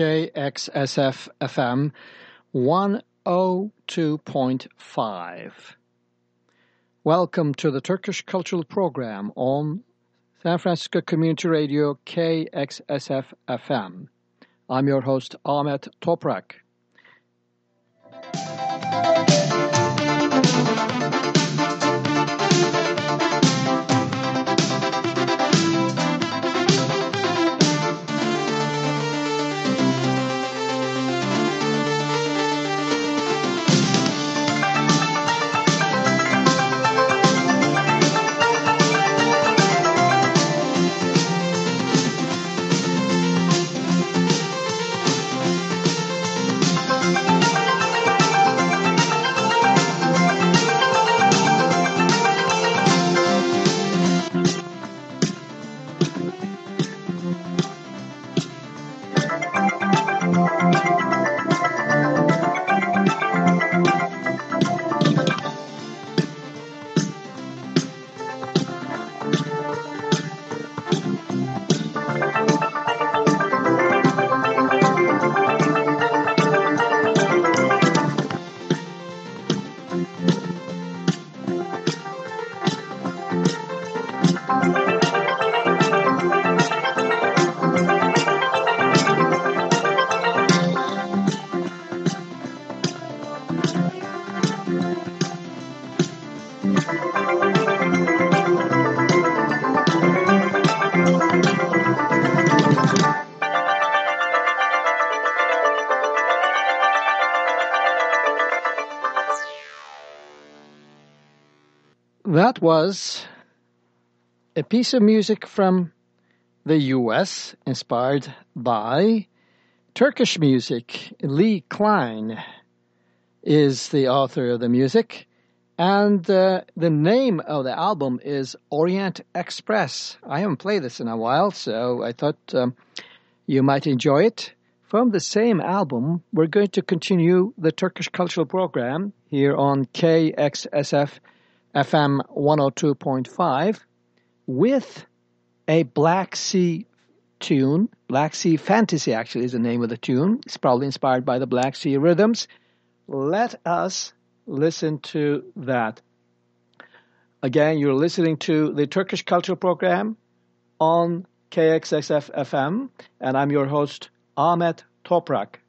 KXSF FM 102.5. Welcome to the Turkish Cultural Program on San Francisco Community Radio KXSF FM. I'm your host Ahmet Toprak. That was a piece of music from the US inspired by Turkish music. Leigh Cline is the author of the music, and uh, the name of the album is Orient Express. I haven't played this in a while, so I thought um, you might enjoy it. From the same album, we're going to continue the Turkish cultural program here on KXSF FM 102.5 with a Black Sea tune. Black Sea Fantasy actually is the name of the tune. It's probably inspired by the Black Sea rhythms. Let us listen to that. Again, you're listening to the Turkish Cultural Program on KXSF FM, and I'm your host, Ahmet Toprak.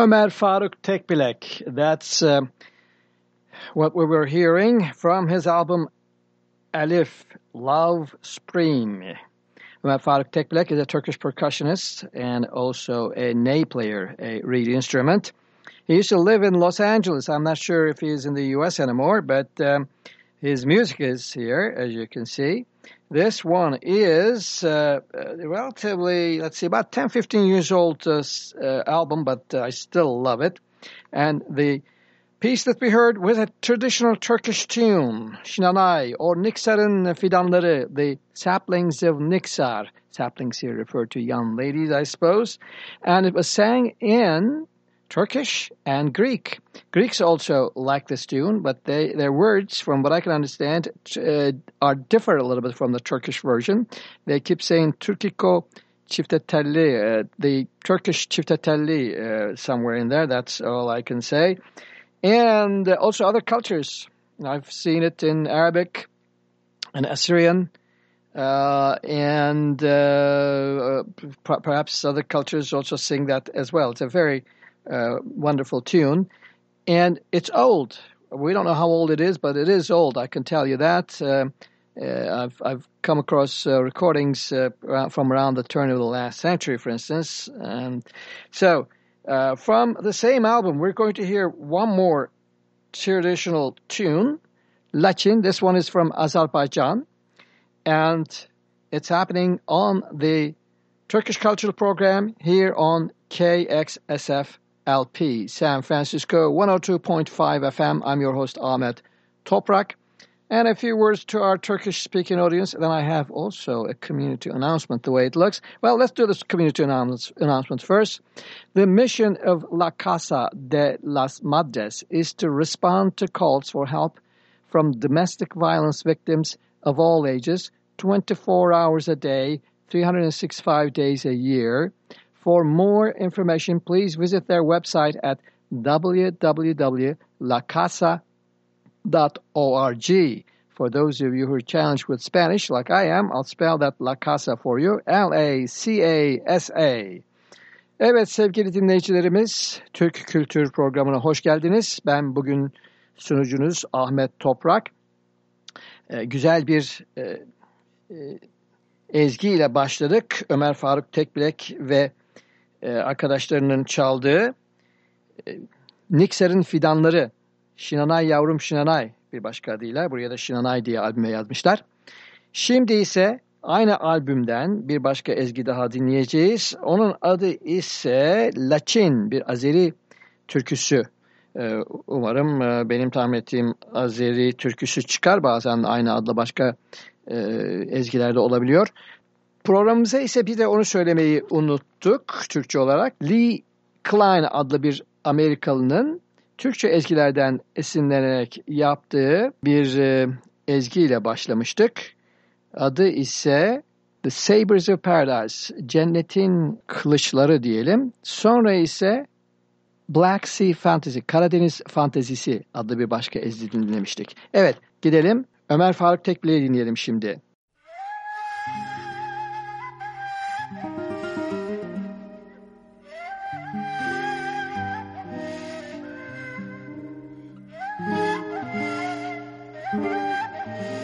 Ömer Faruk Tekbilek. That's uh, what we were hearing from his album Alif Love Spring. Ömer Faruk Tekbilek is a Turkish percussionist and also a ney player, a reed instrument. He used to live in Los Angeles. I'm not sure if he's in the U.S. anymore, but um, his music is here, as you can see. This one is uh, relatively, let's see, about 10, 15 years old uh, uh, album, but I still love it. And the piece that we heard was a traditional Turkish tune, Shinanay, or Niksar'ın Fidanları, the saplings of Niksar. Saplings here refer to young ladies, I suppose. And it was sang in Turkish and Greek. Greeks also like this tune, but they, their words, from what I can understand, uh, are differ a little bit from the Turkish version. They keep saying Turkiko çiftetelli, uh, the Turkish çiftetelli uh, somewhere in there. That's all I can say. And also other cultures. I've seen it in Arabic and Assyrian uh, and uh, perhaps other cultures also sing that as well. It's a very uh, wonderful tune, and it's old. We don't know how old it is, but it is old. I can tell you that. Uh, uh, I've I've come across uh, recordings from around the turn of the last century, for instance. And so, from the same album, we're going to hear one more traditional tune, Laçin. This one is from Azerbaijan and it's happening on the Turkish Cultural Program here on KXSF LP, San Francisco 102.5 FM. I'm your host, Ahmet Toprak. And a few words to our Turkish speaking audience. Then I have also a community announcement, the way it looks. Well, let's do this community announcement first. The mission of La Casa de las Madres is to respond to calls for help from domestic violence victims of all ages, 24 hours a day, 365 days a year. For more information, please visit their website at www.lacasa.org. For those of you who are challenged with Spanish, like I am, I'll spell that La Casa for you. L-A-C-A-S-A. Evet sevgili dinleyicilerimiz, Türk Kültür Programı'na hoş geldiniz. Ben bugün sunucunuz Ahmet Toprak. Ee, güzel bir e, e, ezgi ile başladık. Ömer Faruk Tekbilek ve e, arkadaşlarının çaldığı e, Nikser'in Fidanları, Şinanay Yavrum Şinanay bir başka adıyla buraya da Şinanay diye albüme yazmışlar. Şimdi ise aynı albümden bir başka ezgi daha dinleyeceğiz. Onun adı ise Laçin, bir Azeri türküsü. Ee, umarım e, benim tahmin ettiğim Azeri türküsü çıkar. Bazen aynı adla başka e, ezgilerde olabiliyor. Programımıza ise bir de onu söylemeyi unuttuk Türkçe olarak. Lee Klein adlı bir Amerikalının Türkçe ezgilerden esinlenerek yaptığı bir e, ezgiyle başlamıştık. Adı ise The Sabers of Paradise, Cennetin Kılıçları diyelim. Sonra ise Black Sea Fantasy, Karadeniz Fantezisi adlı bir başka ezgi dinlemiştik. Evet, gidelim. Ömer Faruk Tekbil'i dinleyelim şimdi. Bye.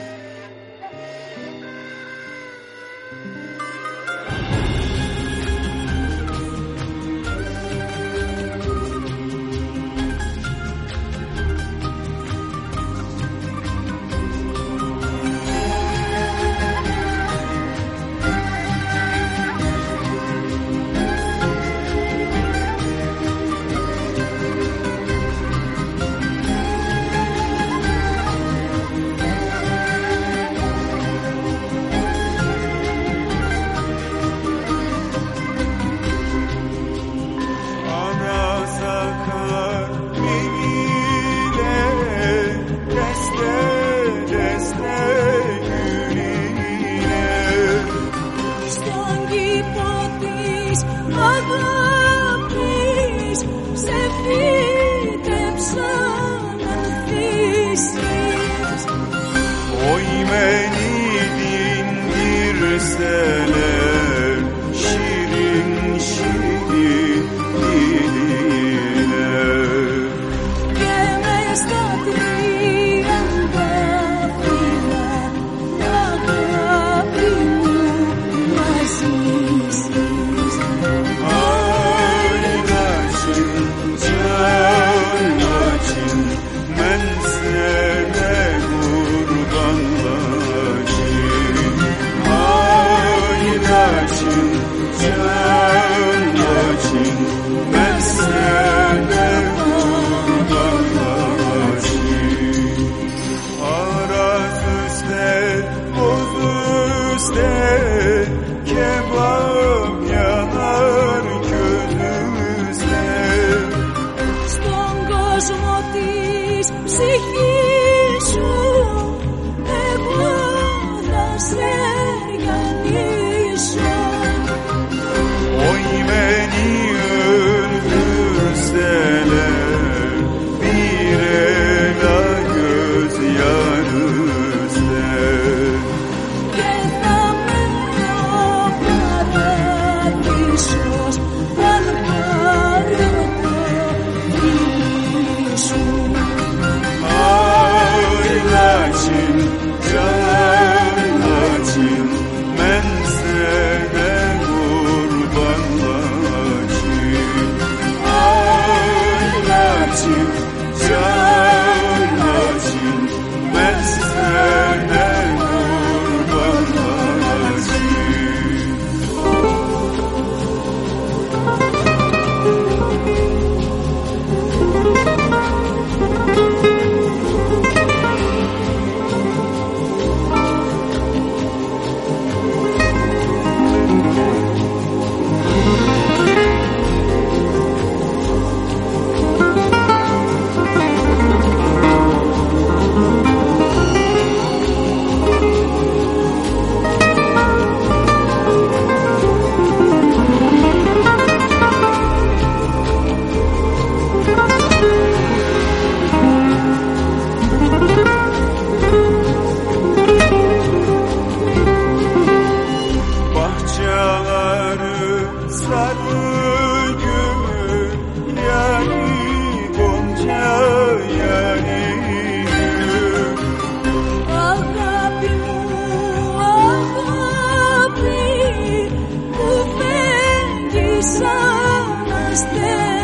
We saw us de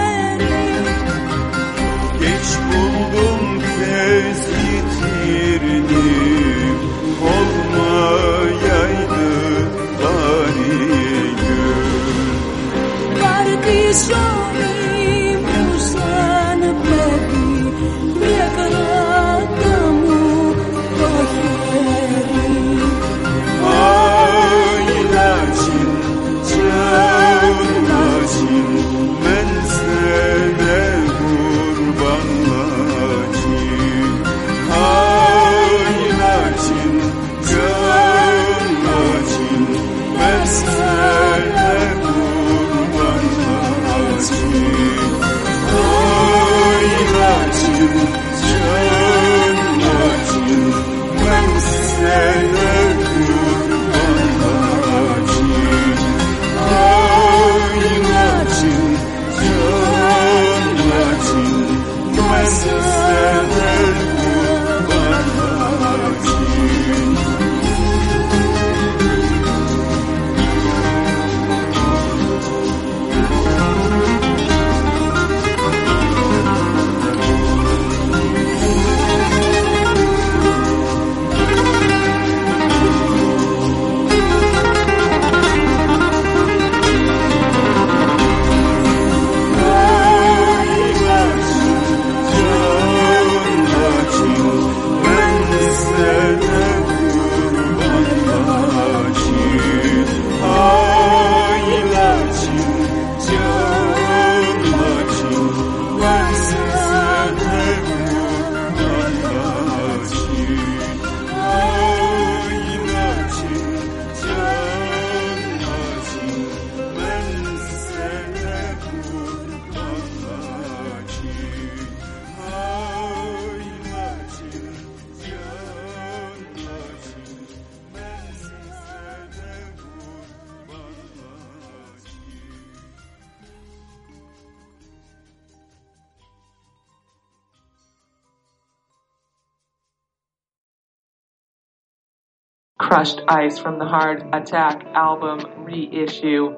Crushed Ice from the Hard Attack album reissue.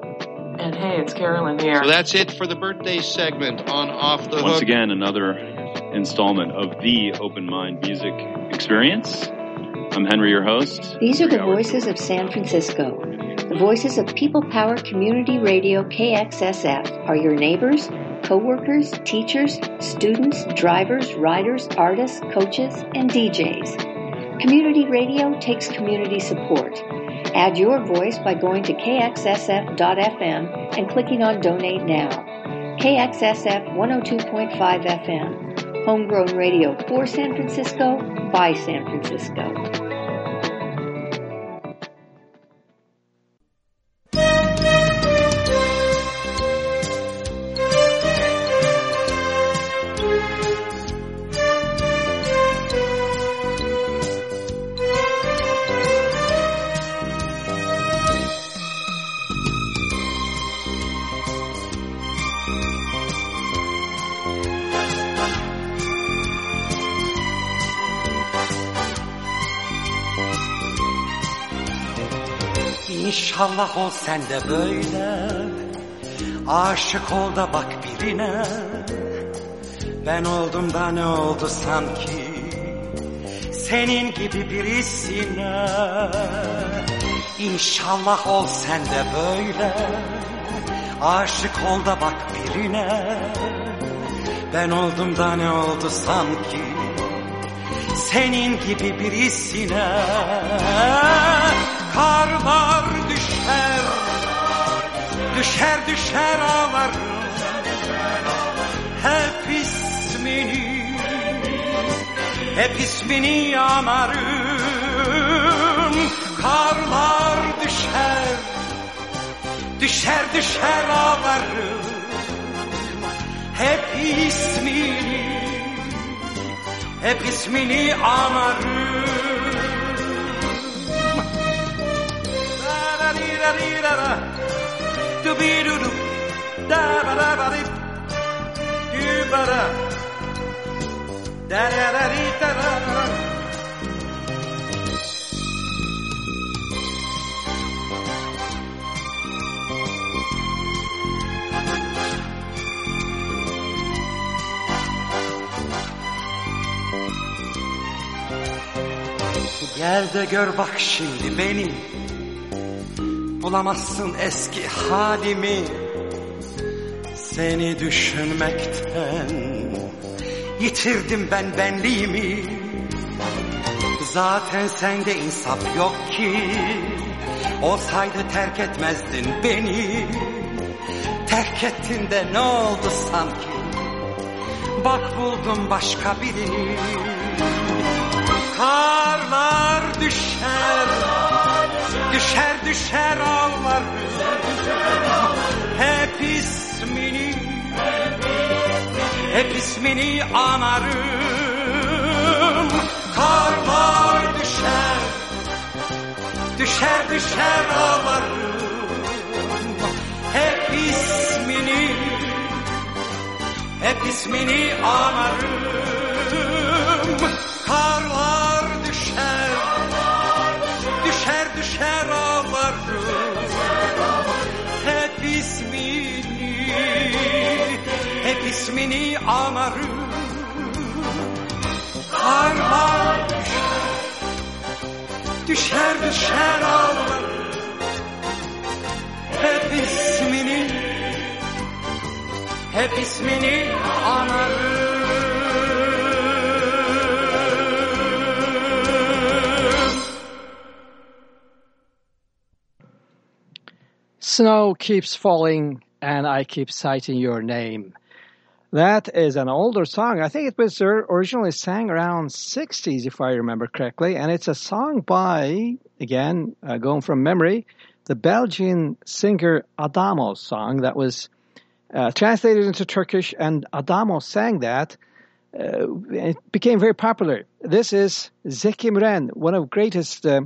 And hey, it's Carolyn here. So that's it for the birthday segment on Off the Once Hook. again, another installment of the Open Mind Music Experience. I'm Henry, your host. These are the voices of San Francisco. The voices of People Power Community Radio KXSF are your neighbors, co-workers, teachers, students, drivers, riders, artists, coaches, and DJs. Community radio takes community support. Add your voice by going to kxsf.fm and clicking on Donate Now. KXSF 102.5 FM. Homegrown radio for San Francisco, by San Francisco. İnşallah ol sen de böyle. Aşık ol da bak birine. Ben oldum da ne oldu sanki? Senin gibi birisine. İnşallah ol sen de böyle. Aşık ol da bak birine. Ben oldum da ne oldu sanki? Senin gibi birisine Karlar düşer. Düşer düşer ağlarım Hep ismini Hep ismini anarım. Karlar düşer. Düşer düşer ağlarım. Hep ismini Hep ismini anarım Gel de gör bak şimdi beni Bulamazsın eski halimi. Seni düşünmekten Yitirdim ben benliğimi. Zaten sende insaf yok ki. Olsaydı terk etmezdin beni. Terk ettin de ne oldu sanki? Bak buldum başka birini. Karlar düşer Düşer düşer ağlarım Hep ismini Hep ismini anarım. Karlar düşer. Düşer düşer ağlarım. Hep ismini Hep ismini anarım. Karlar Düşer Düşer düşer ağlarım Hep ismini Hep ismini anarım. Snow keeps falling and I keep citing your name. That is an older song. I think it was originally sang around 60s, if I remember correctly. And it's a song by, again, uh, going from memory, the Belgian singer Adamo song that was uh, translated into Turkish, and Adamo sang that. Uh, it became very popular. This is Zeki Müren, one of greatest uh,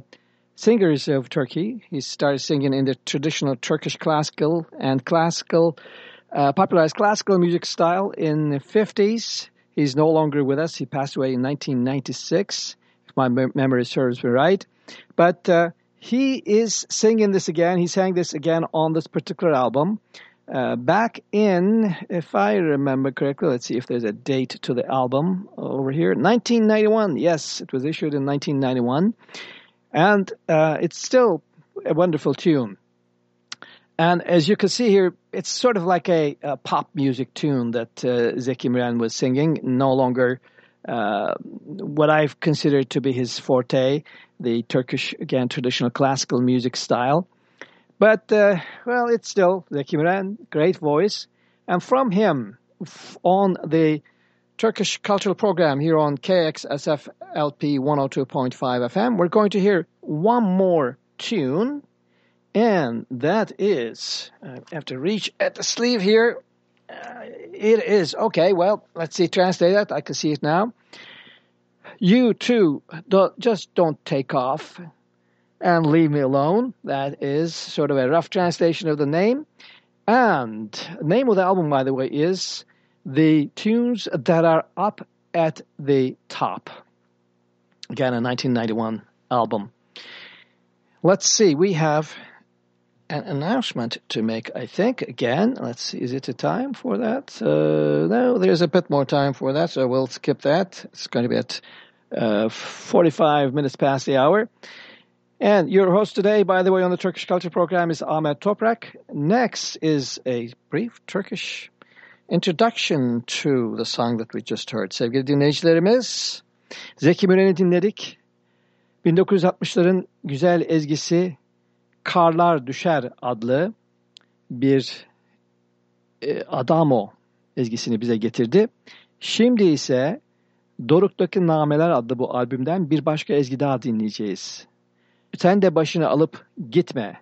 singers of Turkey. He started singing in the traditional Turkish classical and classical, uh, popularized classical music style in the 50s. He's no longer with us. He passed away in 1996, if my me- memory serves me right. But uh, he is singing this again. He sang this again on this particular album. Uh, back in, if I remember correctly, let's see if there's a date to the album over here. 1991. Yes, it was issued in 1991. And uh, it's still a wonderful tune. And as you can see here, it's sort of like a, a pop music tune that uh, Zeki Müren was singing, no longer uh, what I've considered to be his forte, the Turkish, again, traditional classical music style. But, uh, well, it's still Zeki Müren, great voice. And from him, on the Turkish cultural program here on KXSF LP 102.5 FM, we're going to hear one more tune and that is, I have to reach at the sleeve here. Uh, it is, okay, well, let's see, translate that. I can see it now. You too, don't, just don't take off and leave me alone. That is sort of a rough translation of the name. And name of the album, by the way, is The Tunes That Are Up at the Top. Again, a 1991 album. Let's see, we have an announcement to make, I think. Again, let's see, is it a time for that? Uh, no, there's a bit more time for that, so we'll skip that. It's going to be at uh, 45 minutes past the hour. And your host today, by the way, on the Turkish Culture Program is Ahmet Toprak. Next is a brief Turkish introduction to the song that we just heard. Sevgili dinleyicilerimiz, Zeki Müren'i dinledik. 1960'ların güzel ezgisi Karlar Düşer adlı bir e, Adamo ezgisini bize getirdi. Şimdi ise Doruk'taki Nameler adlı bu albümden bir başka ezgi daha dinleyeceğiz. Sen de başını alıp gitme.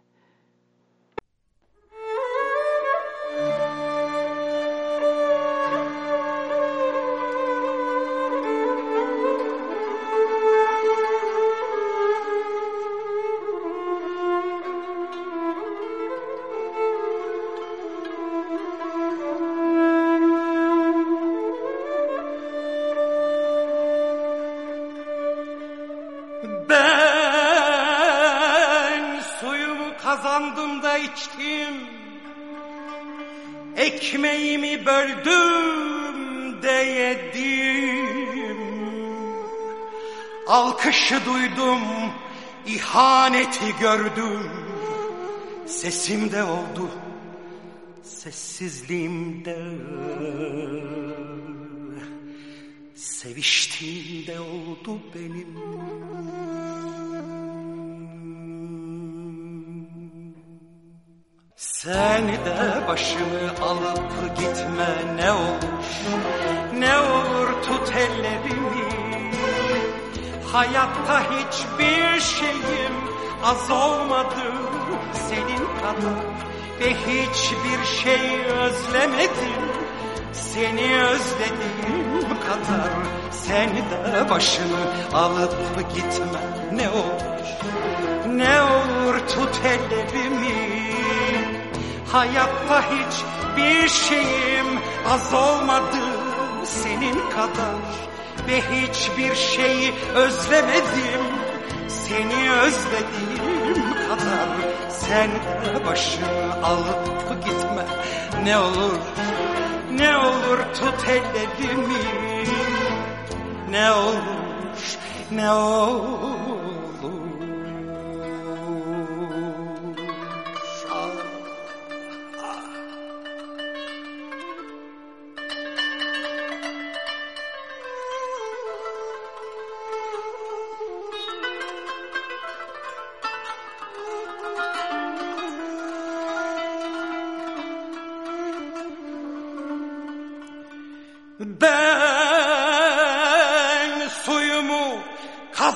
Alkışı duydum, ihaneti gördüm. Sesimde oldu, sessizliğimde. Seviştiğimde oldu benim. Sen de başını alıp gitme ne olur, ne olur tut ellerimi. Hayatta hiçbir şeyim az olmadı senin kadar. Ve hiçbir şey özlemedim seni özlediğim kadar. Sen de başını alıp gitme ne olur. Ne olur tut ellerimi. Hayatta hiçbir şeyim az olmadı senin kadar ve hiçbir şeyi özlemedim. Seni özlediğim kadar Sen de başını alıp gitme. Ne olur, ne olur tut ellerimi. Ne olur, ne olur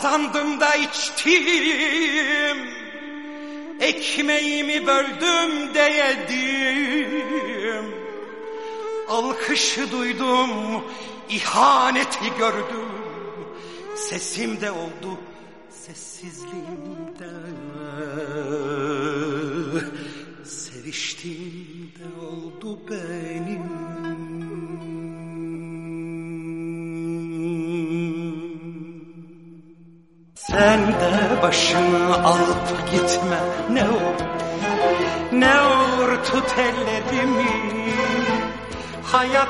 Kazandım da içtim. Ekmeğimi böldüm de yedim. Alkışı duydum ihaneti gördüm. Sesimde oldu sessizliğimde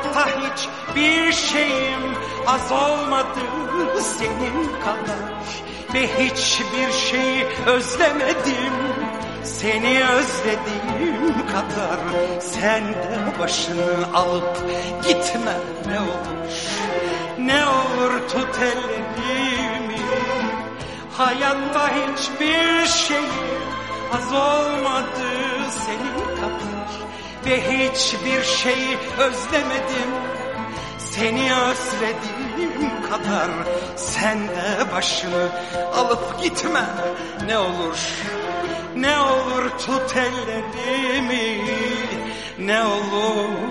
Hayatta hiçbir şeyim az olmadı senin kadar. Ve hiçbir şeyi özlemedim seni özlediğim kadar. Sen de başını alıp gitme ne olur. Ne olur tut ellerimi Hayatta hiçbir şey az olmadı senin Ve hiçbir şeyi özlemedim. Seni özlediğim kadar Sen de başını alıp gitme. Ne olur Ne olur tut ellerimi. Ne olur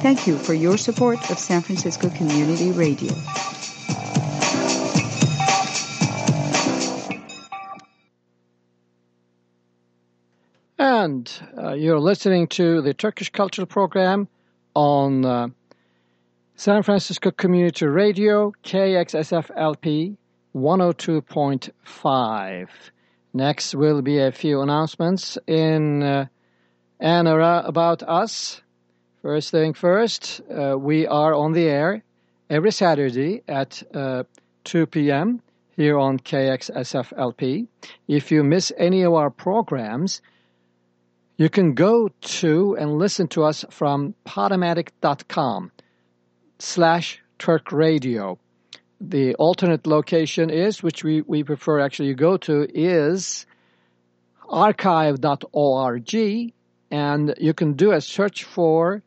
Thank you for your support of San Francisco Community Radio. And uh, you're listening to the Turkish Cultural Program on uh, San Francisco Community Radio, KXSFLP 102.5. Next will be a few announcements in uh, about us. First thing first, uh, we are on the air every Saturday at uh, 2 p.m. here on KXSFLP. If you miss any of our programs, you can go to and listen to us from podomatic.com slash Turk Radio. The alternate location is, which we, we prefer actually you go to, is archive.org and you can do a search for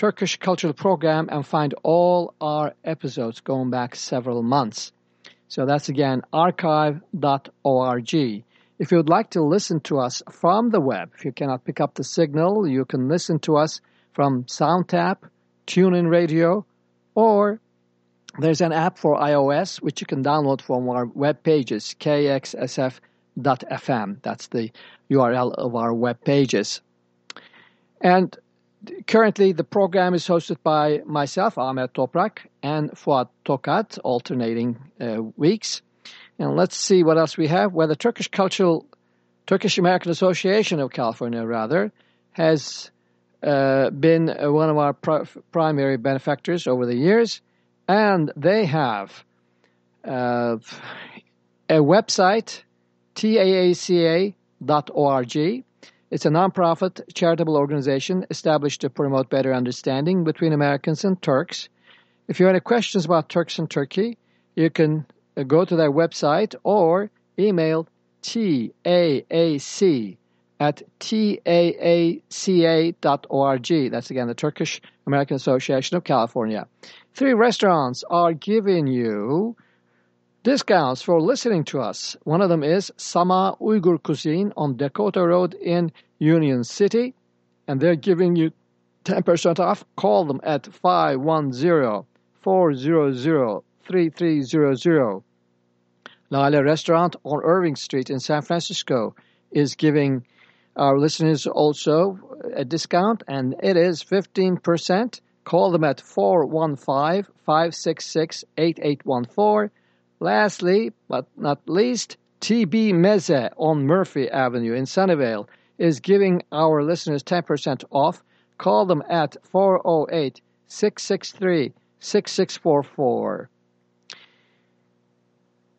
Turkish Cultural Program and find all our episodes going back several months. So that's again archive.org. If you would like to listen to us from the web, if you cannot pick up the signal, you can listen to us from SoundTap, TuneIn Radio, or there's an app for iOS which you can download from our web pages, kxsf.fm. That's the URL of our web pages. And currently the program is hosted by myself, Ahmet Toprak, and Fuat Tokat, alternating uh, weeks. And let's see what else we have. Well, the Turkish Cultural, Turkish American Association of California, rather, has uh, been one of our pr primary benefactors over the years, and they have uh, a website, taaca.org. It's a nonprofit charitable organization established to promote better understanding between Americans and Turks. If you have any questions about Turks and Turkey, you can uh, go to their website or email TAAC at taaca.org. That's again the Turkish American Association of California. Three restaurants are giving you discounts for listening to us. One of them is Sama Uyghur Cuisine on Decoto Road in Union City, and they're giving you 10% off. Call them at 510 400 3300. Lale Restaurant on Irving Street in San Francisco is giving our listeners also a discount, and it is 15%. Call them at 415 566 8814. Lastly, but not least, TB Meze on Murphy Avenue in Sunnyvale is giving our listeners 10% off. Call them at 408 663 6644.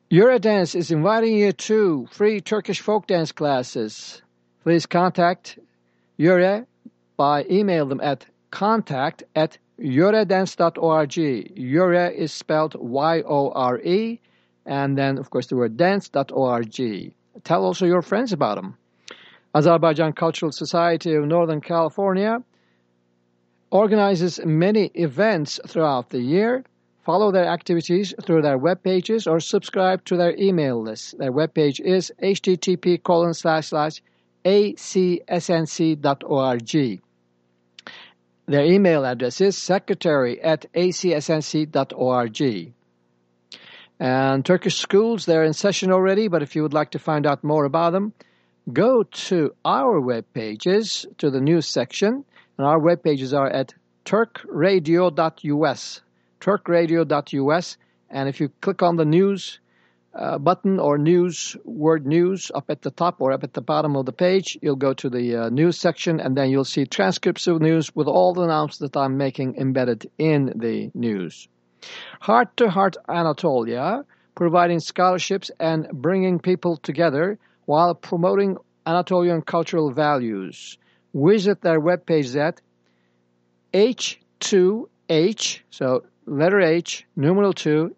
Yore Dance is inviting you to free Turkish folk dance classes. Please contact Yore by email them at contact at yoredance.org. Yore is spelled Y-O-R-E, and then, of course, the word dance.org. Tell also your friends about them. Azerbaijan Cultural Society of Northern California organizes many events throughout the year. Follow their activities through their web pages or subscribe to their email list. Their web page is http colon slash slash acsnc.org. Their email address is secretary at acsnc.org. And Turkish schools, they're in session already, but if you would like to find out more about them, go to our web pages, to the news section, and our web pages are at turkradio.us, turkradio.us, and if you click on the news uh, button or news, word news up at the top or up at the bottom of the page, you'll go to the uh, news section and then you'll see transcripts of news with all the announcements that I'm making embedded in the news. Heart to Heart Anatolia, providing scholarships and bringing people together while promoting Anatolian cultural values. Visit their webpage at h2h, so letter H, numeral 2,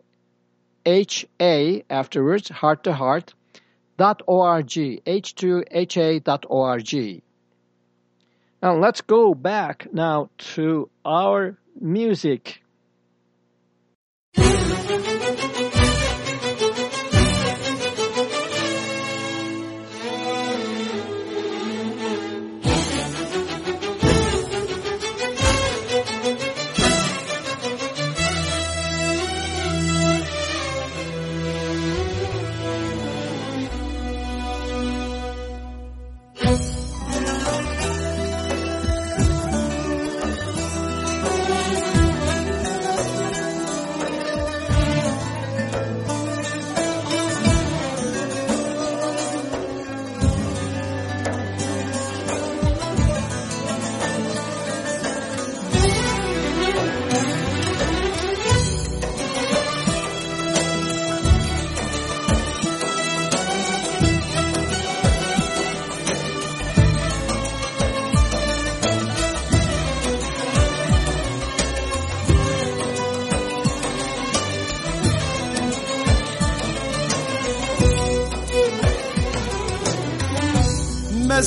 HA afterwards, heart to heart, dot org, h2ha dot org. Now let's go back now to our music thank you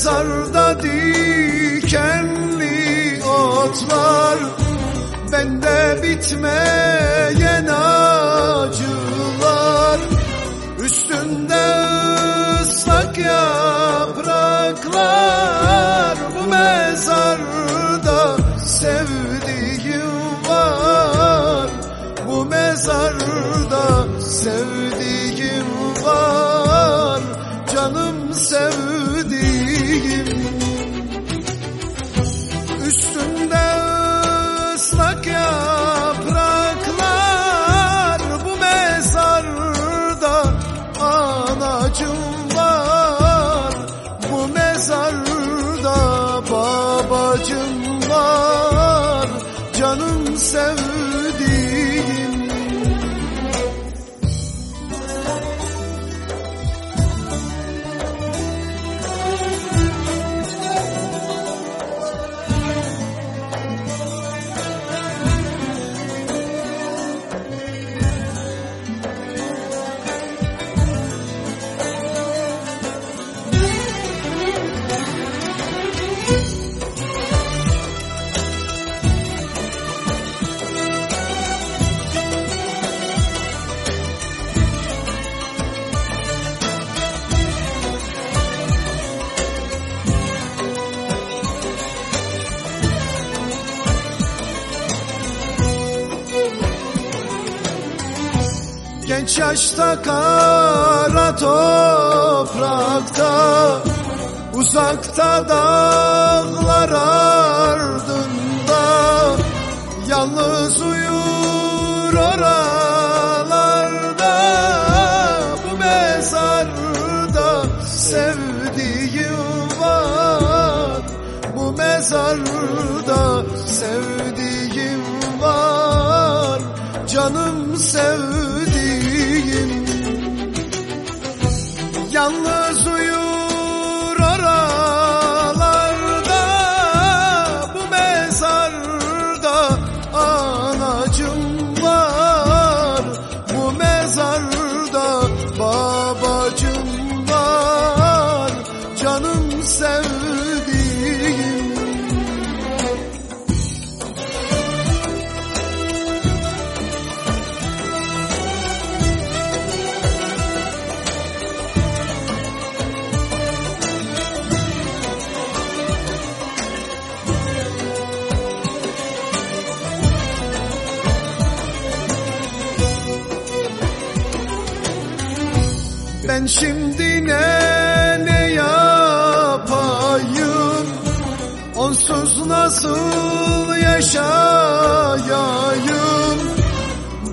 Mezarda dikenli otlar Bende bitmeyen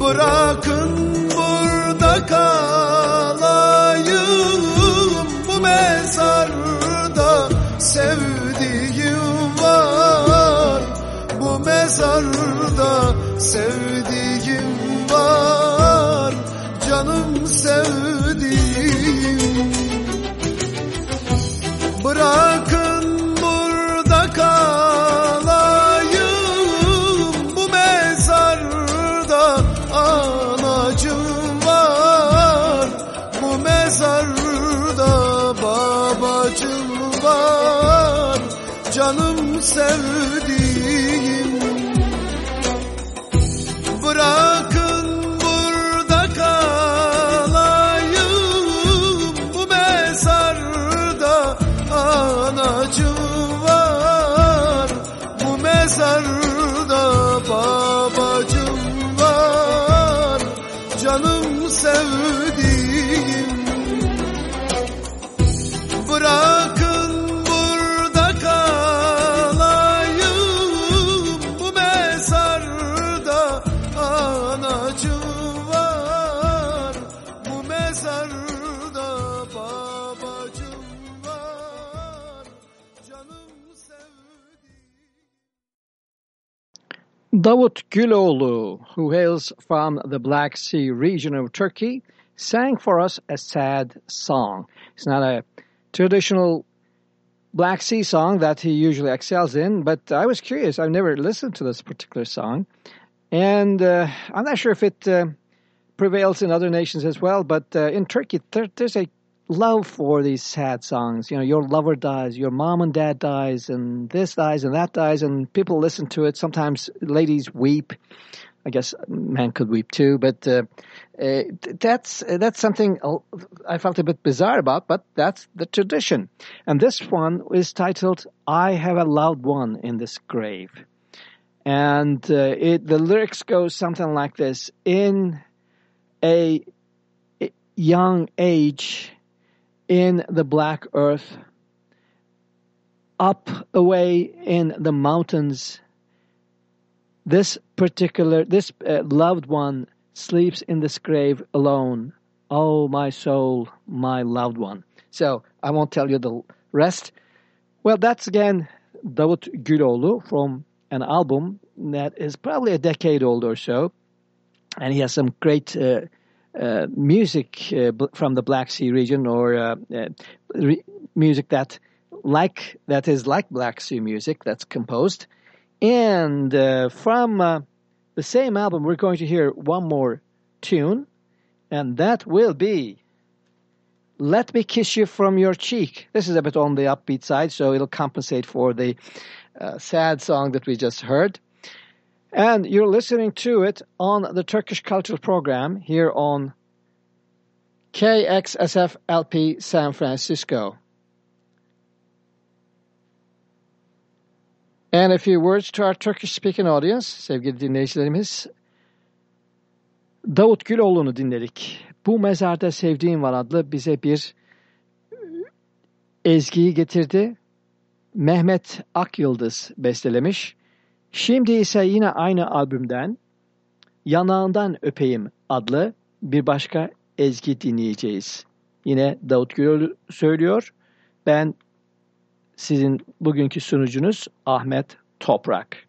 Bırakın burada kalayım Bu mezarda. Sevdiğim var Bu mezarda. Sevdiğim var Canım sevdiğim Canım Davut Güloğlu, who hails from the Black Sea region of Turkey, sang for us a sad song. It's not a traditional Black Sea song that he usually excels in, but I was curious. I've never listened to this particular song. And uh, I'm not sure if it uh, prevails in other nations as well, but uh, in Turkey, there, there's a love for these sad songs. You know, your lover dies, your mom and dad dies, and this dies and that dies, and people listen to it. Sometimes ladies weep. I guess men could weep too, but uh, uh, that's that's something I felt a bit bizarre about. But that's the tradition, and this one is titled "I Have a Loved One in This Grave," and uh, it the lyrics go something like this: In a young age, in the black earth, up away in the mountains this particular this uh, loved one sleeps in this grave alone. Oh my soul my loved one. So i won't tell you the rest. Well that's again Davut Güloğlu from an album that is probably a decade old or so and he has some great uh, music from the Black Sea region or re- music that like that is like Black Sea music that's composed and uh, from uh, the same album, we're going to hear one more tune, and that will be Let Me Kiss You From Your Cheek. This is a bit on the upbeat side, so it'll compensate for the uh, sad song that we just heard. And you're listening to it on the Turkish Cultural Program here on KXSF LP San Francisco. And a few words to our Turkish-speaking audience, sevgili dinleyicilerimiz. Davut Güloğlu'nu dinledik. Bu mezarda sevdiğim var adlı bize bir ezgiyi getirdi. Mehmet Akyıldız bestelemiş. Şimdi ise yine aynı albümden Yanağından Öpeyim adlı bir başka ezgi dinleyeceğiz. Yine Davut Güloğlu söylüyor. Ben sizin bugünkü sunucunuz Ahmet Toprak.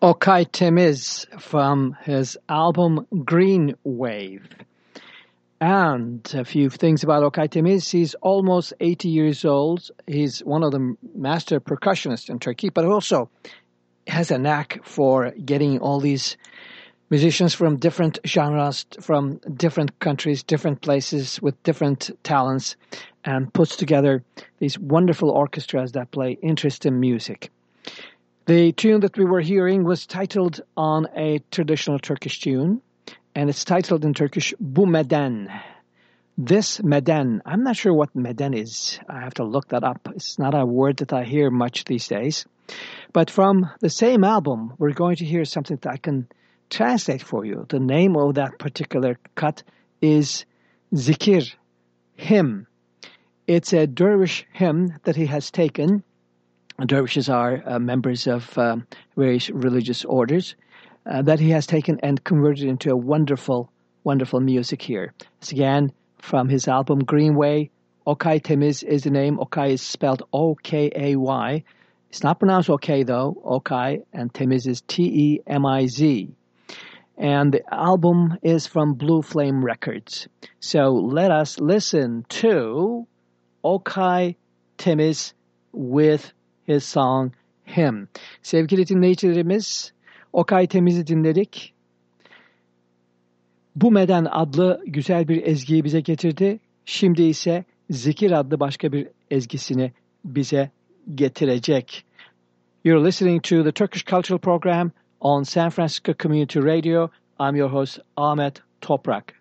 Okay Temiz from his album Green Wave. And a few things about Okay Temiz. He's almost 80 years old. He's one of the master percussionists in Turkey, but also has a knack for getting all these musicians from different genres, from different countries, different places with different talents, and puts together these wonderful orchestras that play interesting music. The tune that we were hearing was titled on a traditional Turkish tune, and it's titled in Turkish Bu Meden. This Meden, I'm not sure what Meden is. I have to look that up. It's not a word that I hear much these days. But from the same album, we're going to hear something that I can translate for you. The name of that particular cut is Zikir, hymn. It's a dervish hymn that he has taken dervishes are uh, members of um, various religious orders uh, that he has taken and converted into a wonderful, wonderful music here. It's again from his album Green Wave. Okay Temiz is the name. Okay is spelled O-K-A-Y. It's not pronounced okay though. Okay and Temiz is T-E-M-I-Z. And the album is from Blue Flame Records. So let us listen to Okay Temiz with his song Him. Sevgili dinleyicilerimiz, Okay Temiz'i dinledik. Bu Meden adlı güzel bir ezgiyi bize getirdi. Şimdi ise Zikir adlı başka bir ezgisini bize getirecek. You're listening to the Turkish Cultural Program on San Francisco Community Radio. I'm your host Ahmet Toprak.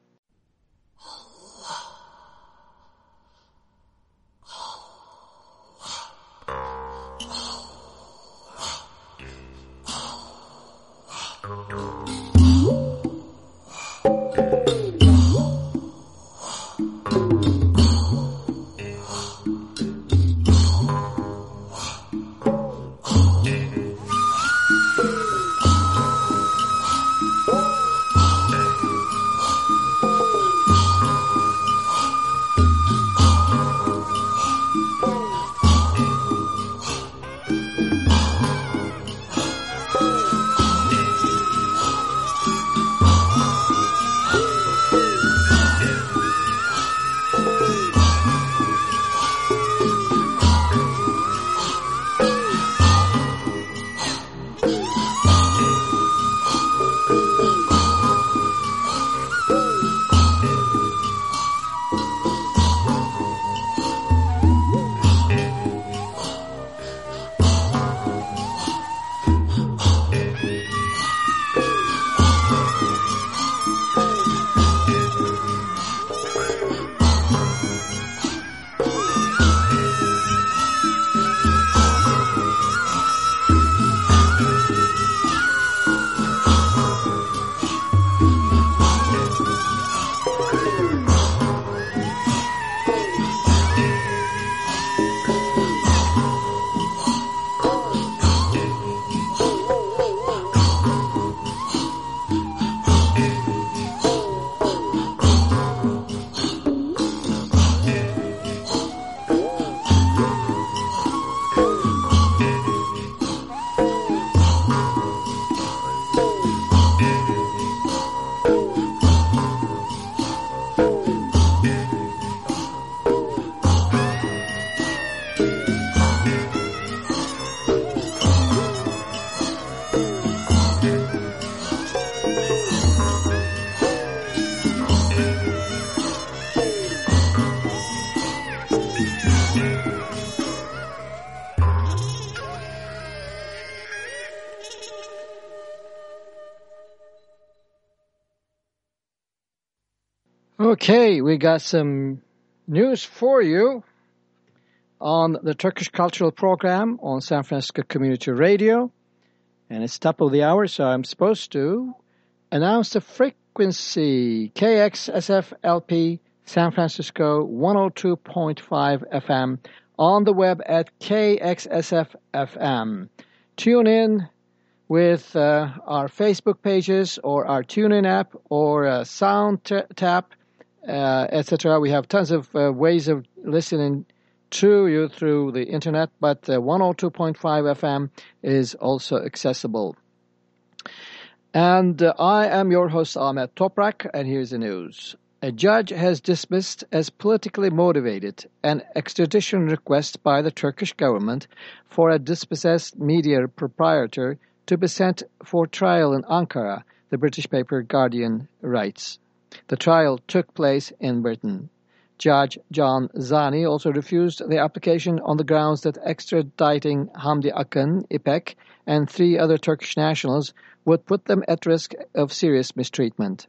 Okay, we got some news for you on the Turkish Cultural Program on San Francisco Community Radio. And it's top of the hour, so I'm supposed to announce the frequency KXSFLP San Francisco 102.5 FM on the web at KXSFFM. Tune in with uh, our Facebook pages or our TuneIn app or uh, Sound Tap uh, etc. We have tons of uh, ways of listening to you through the internet, but uh, 102.5 FM is also accessible. And uh, I am your host, Ahmet Toprak, and here's the news. A judge has dismissed as politically motivated an extradition request by the Turkish government for a dispossessed media proprietor to be sent for trial in Ankara, the British paper Guardian writes. The trial took place in Britain. Judge John Zani also refused the application on the grounds that extraditing Hamdi Akın, İpek, and three other Turkish nationals would put them at risk of serious mistreatment.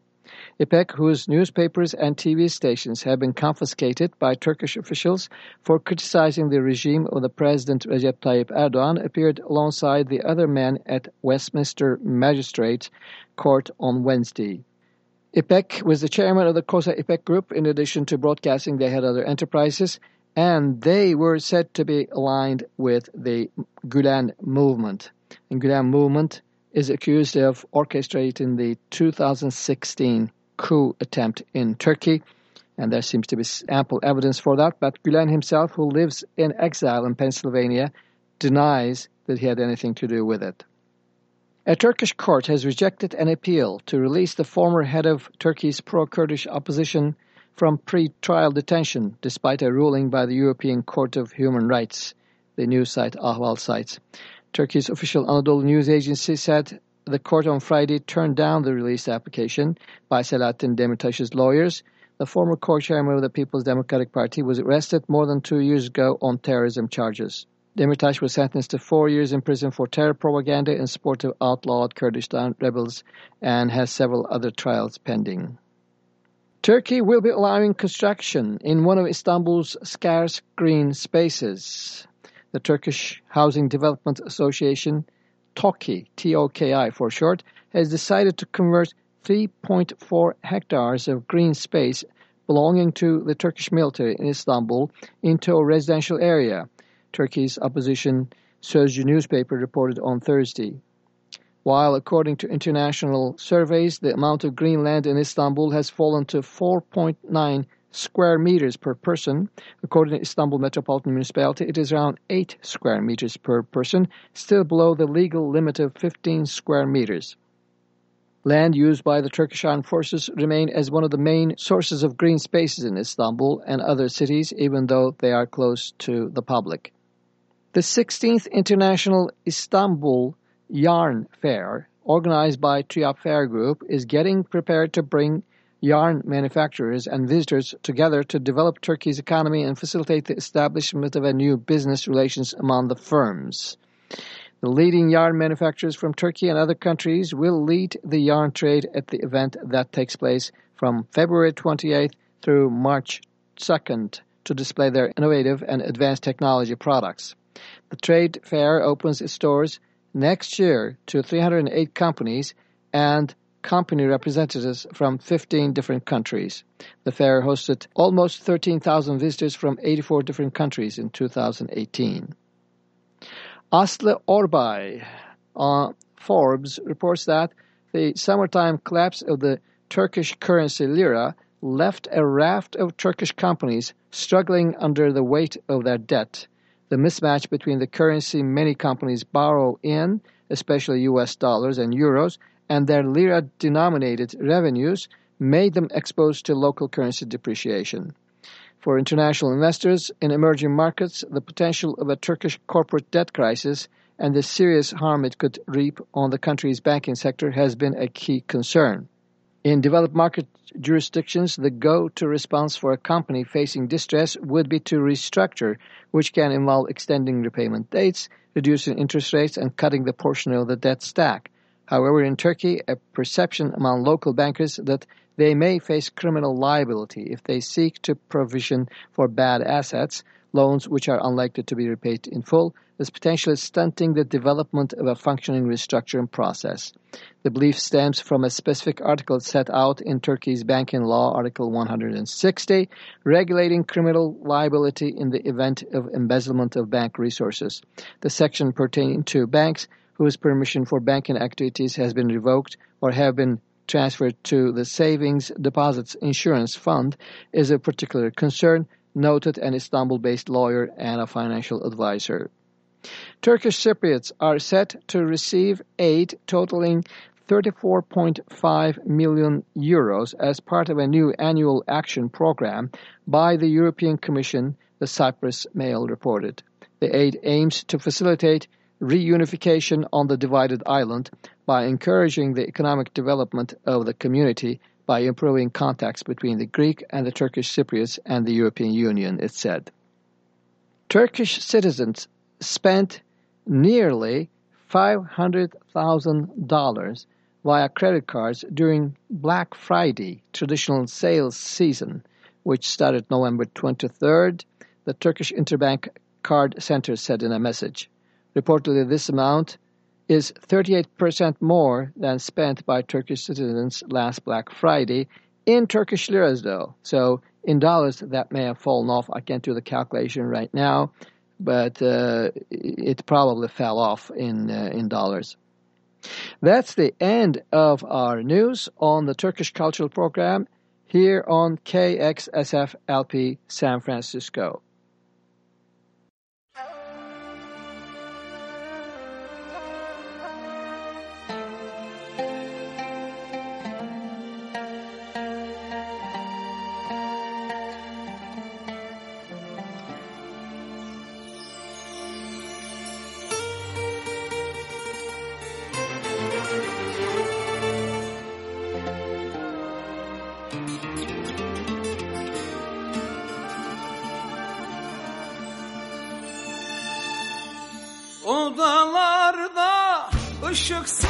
İpek, whose newspapers and TV stations have been confiscated by Turkish officials for criticizing the regime of the President Recep Tayyip Erdogan, appeared alongside the other men at Westminster Magistrates Court on Wednesday. İpek was the chairman of the Koza İpek Group. In addition to broadcasting, they had other enterprises, and they were said to be aligned with the Gulen movement. And Gulen movement is accused of orchestrating the 2016 coup attempt in Turkey, and there seems to be ample evidence for that. But Gulen himself, who lives in exile in Pennsylvania, denies that he had anything to do with it. A Turkish court has rejected an appeal to release the former head of Turkey's pro-Kurdish opposition from pre-trial detention, despite a ruling by the European Court of Human Rights, the news site Ahval cites. Turkey's official Anadolu news agency said the court on Friday turned down the release application by Selahattin Demirtaş's lawyers. The former co-chairman of the People's Democratic Party was arrested more than two years ago on terrorism charges. Demirtaş was sentenced to four years in prison for terror propaganda in support of outlawed Kurdistan rebels and has several other trials pending. Turkey will be allowing construction in one of Istanbul's scarce green spaces the Turkish Housing Development Association, TOKI, T-O-K-I for short, has decided to convert 3.4 hectares of green space belonging to the Turkish military in Istanbul into a residential area, Turkey's opposition Sözcü newspaper reported on Thursday. While according to international surveys, the amount of green land in Istanbul has fallen to 4.9 square meters per person. According to Istanbul Metropolitan Municipality, it is around 8 square meters per person, still below the legal limit of 15 square meters. Land used by the Turkish Armed Forces remain as one of the main sources of green spaces in Istanbul and other cities, even though they are close to the public. The 16th International Istanbul Yarn Fair, organized by Tüyap Fair Group, is getting prepared to bring yarn manufacturers and visitors together to develop Turkey's economy and facilitate the establishment of a new business relations among the firms. The leading yarn manufacturers from Turkey and other countries will lead the yarn trade at the event that takes place from February 28th through March 2nd to display their innovative and advanced technology products. The trade fair opens its doors next year to 308 companies and company representatives from 15 different countries. The fair hosted almost 13,000 visitors from 84 different countries in 2018. Aslı Orbay on uh, Forbes reports that the summertime collapse of the Turkish currency lira left a raft of Turkish companies struggling under the weight of their debt. The mismatch between the currency many companies borrow in, especially US dollars and euros, and their lira-denominated revenues made them exposed to local currency depreciation. For international investors in emerging markets, the potential of a Turkish corporate debt crisis and the serious harm it could reap on the country's banking sector has been a key concern. In developed market jurisdictions, the go-to response for a company facing distress would be to restructure, which can involve extending repayment dates, reducing interest rates, and cutting the portion of the debt stack. However, in Turkey, a perception among local bankers that they may face criminal liability if they seek to provision for bad assets, loans which are unlikely to be repaid in full, is potentially stunting the development of a functioning restructuring process. The belief stems from a specific article set out in Turkey's banking law, Article 160, regulating criminal liability in the event of embezzlement of bank resources. The section pertaining to banks whose permission for banking activities has been revoked or have been transferred to the Savings Deposits Insurance Fund is a particular concern, noted an Istanbul-based lawyer and a financial advisor. Turkish Cypriots are set to receive aid totaling 34.5 million euros as part of a new annual action program by the European Commission, the Cyprus Mail reported. The aid aims to facilitate reunification on the divided island by encouraging the economic development of the community by improving contacts between the Greek and the Turkish Cypriots and the European Union, it said. Turkish citizens spent nearly $500,000 via credit cards during Black Friday traditional sales season, which started November 23rd, the Turkish Interbank Card Center said in a message. Reportedly, this amount is 38% more than spent by Turkish citizens last Black Friday in Turkish liras, though. So in dollars, that may have fallen off. I can't do the calculation right now, but uh, it probably fell off in uh, in dollars. That's the end of our news on the Turkish Cultural Program here on KXSF LP San Francisco. shook.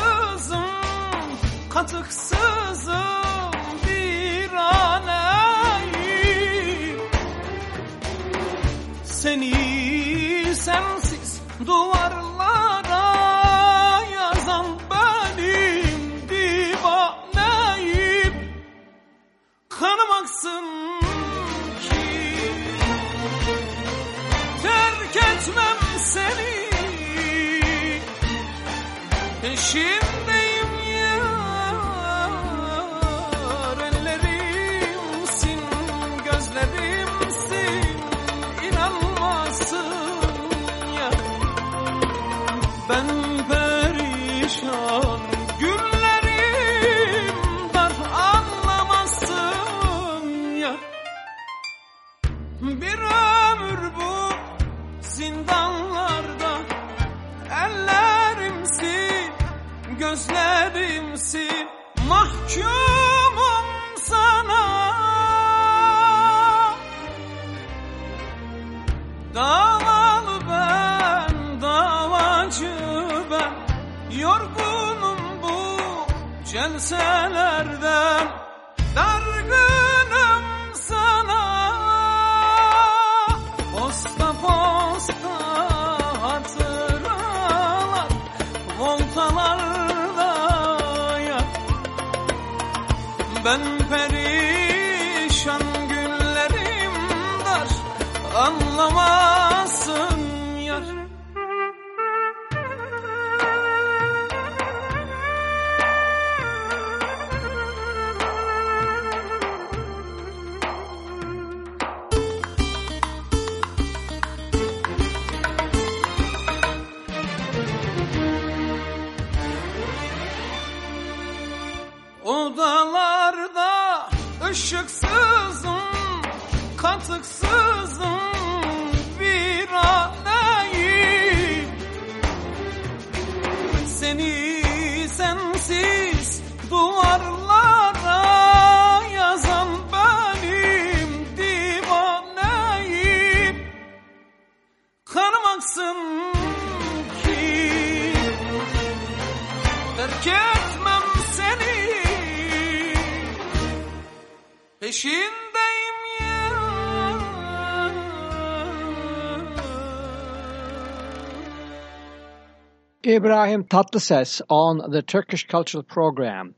Ibrahim Tatlıses on the Turkish Cultural Program.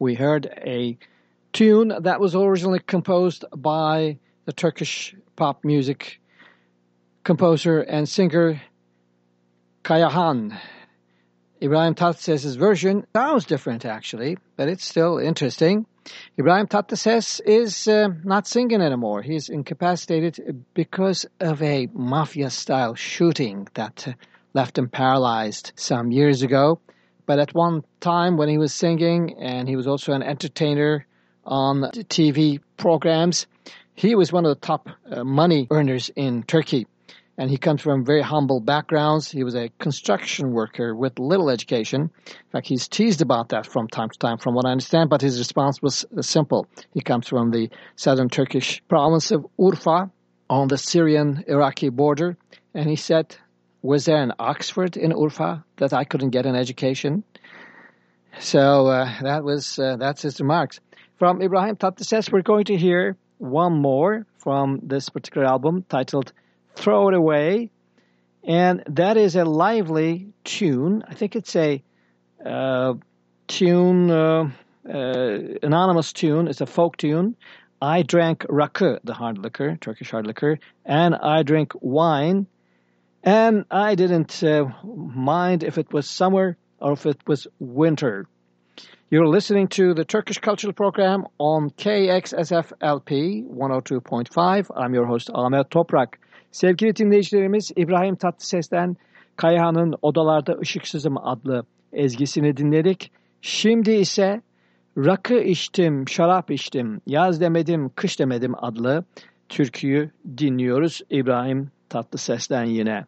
We heard a tune that was originally composed by the Turkish pop music composer and singer Kayahan. Ibrahim Tatlıses's version sounds different actually, but it's still interesting. Ibrahim Tatlıses is uh, not singing anymore. He's incapacitated because of a mafia-style shooting that uh, left him paralyzed some years ago. But at one time when he was singing and he was also an entertainer on TV programs, he was one of the top uh, money earners in Turkey. And he comes from very humble backgrounds. He was a construction worker with little education. In fact, he's teased about that from time to time, from what I understand, but his response was uh, simple. He comes from the southern Turkish province of Urfa on the Syrian-Iraqi border. And he said, was there an Oxford in Urfa that I couldn't get an education? So uh, that was uh, that's his remarks. From Ibrahim Tatlıses, we're going to hear one more from this particular album titled Throw It Away. And that is a lively tune. I think it's a uh, tune, uh, uh, anonymous tune. It's a folk tune. I drank rakı, the hard liquor, Turkish hard liquor, and I drink wine. And I didn't uh, mind if it was summer or if it was winter. You're listening to the Turkish Cultural Program on KXSF LP 102.5. I'm your host Ahmet Toprak. Sevgili dinleyicilerimiz İbrahim Tatlıses'ten Kayahan'ın Odalarda Işıksızım adlı ezgisini dinledik. Şimdi ise Rakı içtim, şarap içtim, yaz demedim, kış demedim adlı türküyü dinliyoruz İbrahim Tatlıses'ten yine.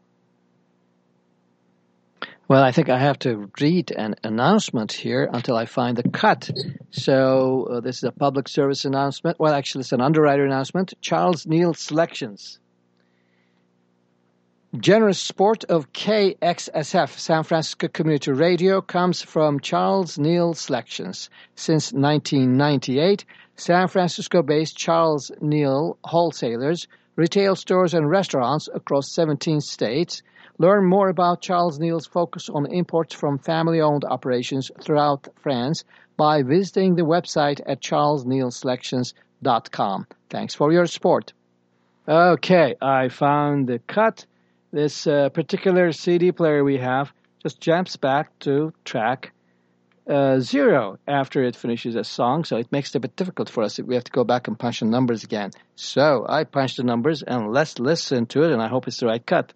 Well, I think I have to read an announcement here until I find the cut. So uh, this is a public service announcement. Well, actually, it's an underwriter announcement. Charles Neal Selections. Generous support of KXSF, San Francisco Community Radio, comes from Charles Neal Selections. Since 1998, San Francisco-based Charles Neal Wholesalers, retail stores and restaurants across 17 states – Learn more about Charles Neal's focus on imports from family-owned operations throughout France by visiting the website at charlesnealselections.com. Thanks for your support. Okay, I found the cut. This uh, particular CD player we have just jumps back to track uh, zero after it finishes a song, so it makes it a bit difficult for us we have to go back and punch the numbers again. So I punch the numbers, and let's listen to it, and I hope it's the right cut.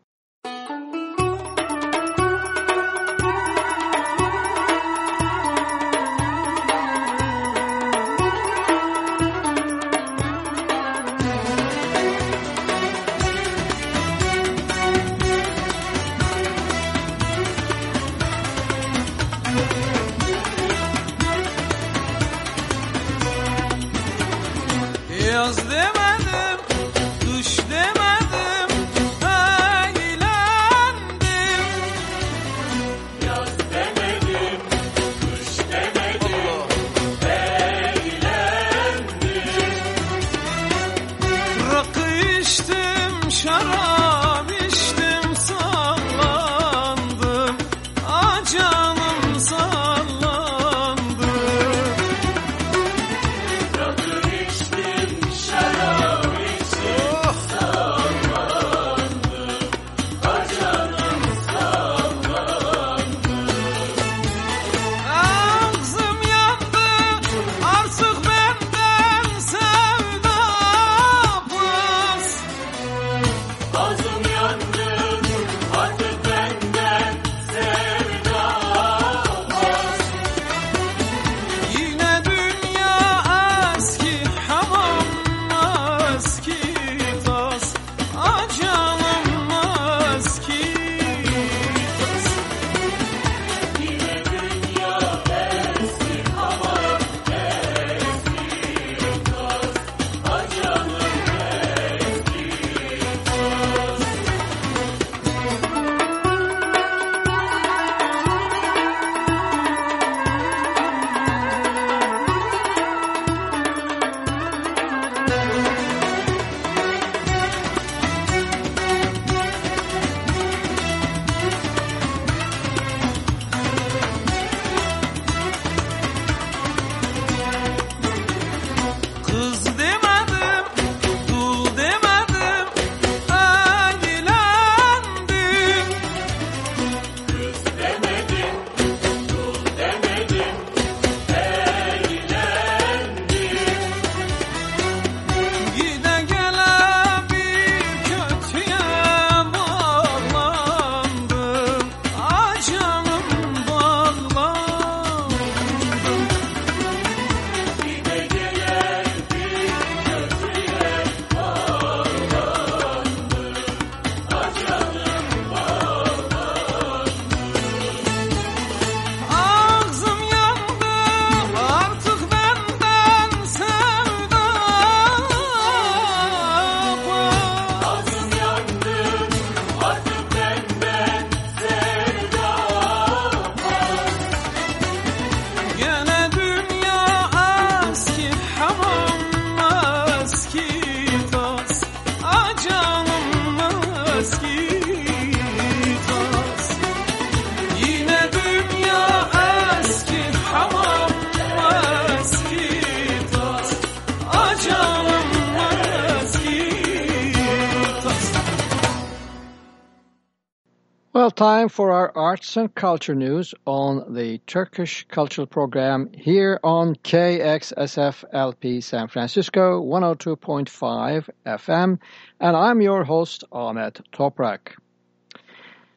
Time for our arts and culture news on the Turkish Cultural Program here on KXSF LP San Francisco 102.5 FM, and I'm your host, Ahmet Toprak.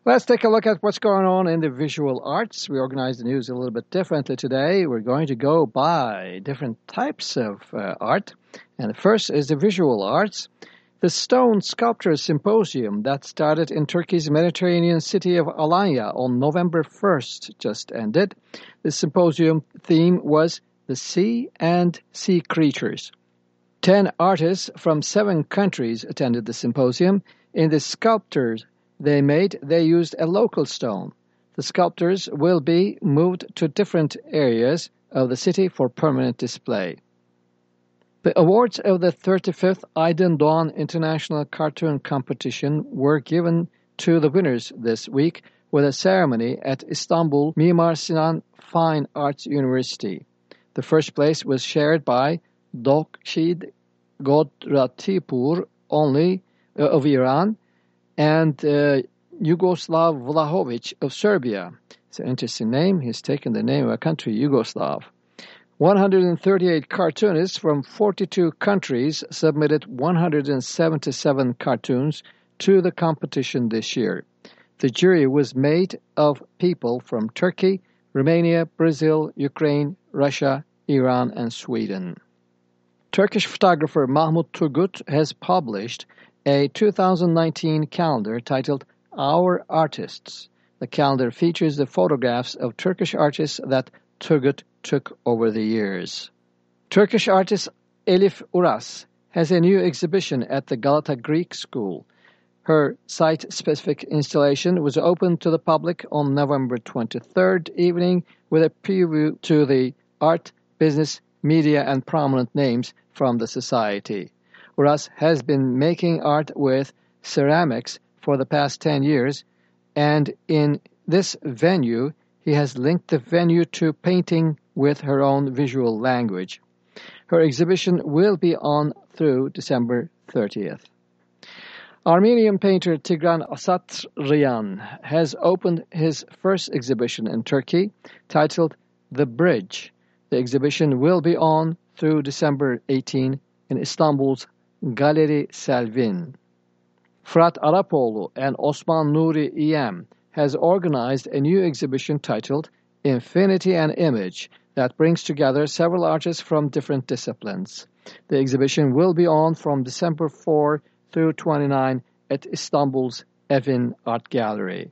Let's take a look at what's going on in the visual arts. We organized the news a little bit differently today. We're going to go by different types of uh, art, and the first is the visual arts. The Stone Sculptors Symposium that started in Turkey's Mediterranean city of Alanya on November 1st just ended. The symposium theme was the sea and sea creatures. Ten artists from seven countries attended the symposium. In the sculptures they made, they used a local stone. The sculptures will be moved to different areas of the city for permanent display. The awards of the 35th Aydın Doğan International Cartoon Competition were given to the winners this week with a ceremony at Istanbul Mimar Sinan Fine Arts University. The first place was shared by Dokshid Godratipur only uh, of Iran and uh, Yugoslav Vlahovic of Serbia. It's an interesting name. He's taken the name of a country, Yugoslav. 138 cartoonists from 42 countries submitted 177 cartoons to the competition this year. The jury was made of people from Turkey, Romania, Brazil, Ukraine, Russia, Iran, and Sweden. Turkish photographer Mahmut Turgut has published a 2019 calendar titled Our Artists. The calendar features the photographs of Turkish artists that Turgut took over the years. Turkish artist Elif Uras has a new exhibition at the Galata Greek School. Her site-specific installation was opened to the public on November 23rd evening with a preview to the art, business, media, and prominent names from the society. Uras has been making art with ceramics for the past 10 years, and in this venue, he has linked the venue to painting with her own visual language. Her exhibition will be on through December 30th. Armenian painter Tigran Asatryan has opened his first exhibition in Turkey titled The Bridge. The exhibition will be on through December 18 in Istanbul's Galeri Selvin. Fırat Arapoğlu and Osman Nuri EM has organized a new exhibition titled Infinity and Image that brings together several artists from different disciplines. The exhibition will be on from December 4 through 29 at Istanbul's Evin Art Gallery.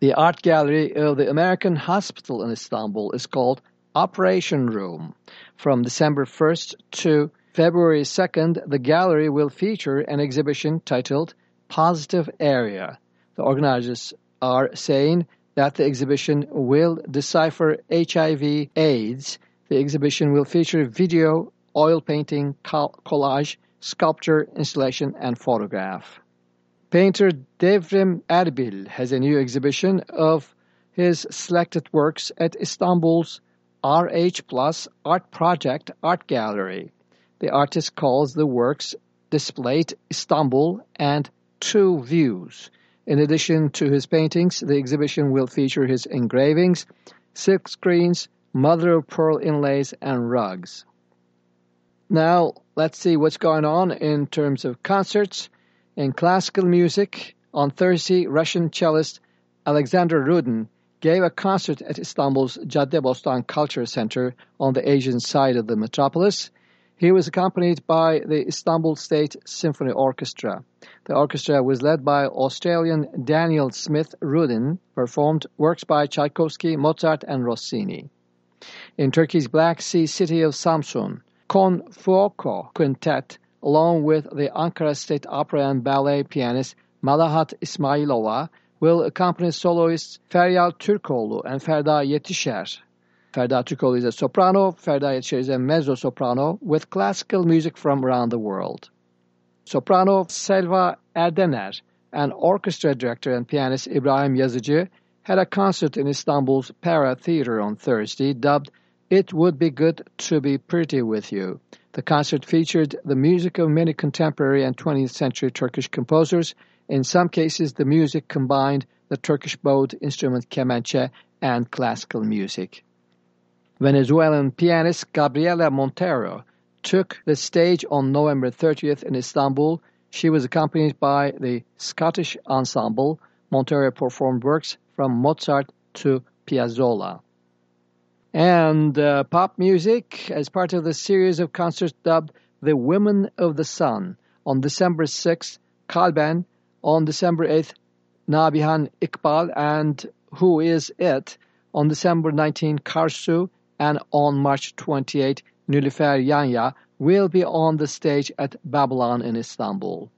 The art gallery of the American Hospital in Istanbul is called Operation Room. From December 1st to February 2nd, the gallery will feature an exhibition titled Positive Area. The organizers are saying that the exhibition will decipher HIV AIDS. The exhibition will feature video, oil painting, collage, sculpture, installation, and photograph. Painter Devrim Erbil has a new exhibition of his selected works at Istanbul's RH Plus Art Project Art Gallery. The artist calls the works displayed Istanbul and Two Views. In addition to his paintings, the exhibition will feature his engravings, silk screens, mother-of-pearl inlays, and rugs. Now, let's see what's going on in terms of concerts. In classical music, on Thursday, Russian cellist Alexander Rudin gave a concert at Istanbul's Caddebostan Culture Center on the Asian side of the metropolis. He was accompanied by the Istanbul State Symphony Orchestra. The orchestra was led by Australian Daniel Smith Rudin, performed works by Tchaikovsky, Mozart, and Rossini. In Turkey's Black Sea city of Samsun, Con Fuoco Quintet, along with the Ankara State Opera and Ballet pianist Malahat Ismailova, will accompany soloists Feryal Türkoğlu and Ferda Yetişer Ferda Türkoğlu is a soprano, Ferda is a mezzo-soprano with classical music from around the world. Soprano Selva Erdener and orchestra director and pianist Ibrahim Yazıcı had a concert in Istanbul's Para Theatre on Thursday dubbed It Would Be Good to Be Pretty With You. The concert featured the music of many contemporary and 20th century Turkish composers. In some cases, the music combined the Turkish bowed instrument kemençe and classical music. Venezuelan pianist Gabriela Montero took the stage on November 30th in Istanbul. She was accompanied by the Scottish ensemble. Montero performed works from Mozart to Piazzolla. And uh, pop music as part of the series of concerts dubbed The Women of the Sun. On December 6th, Kalben. On December 8th, Nabihah Iqbal and Who Is It? On December 19, Karsu. And on March 28, Nilüfer Yanya will be on the stage at Babylon in Istanbul.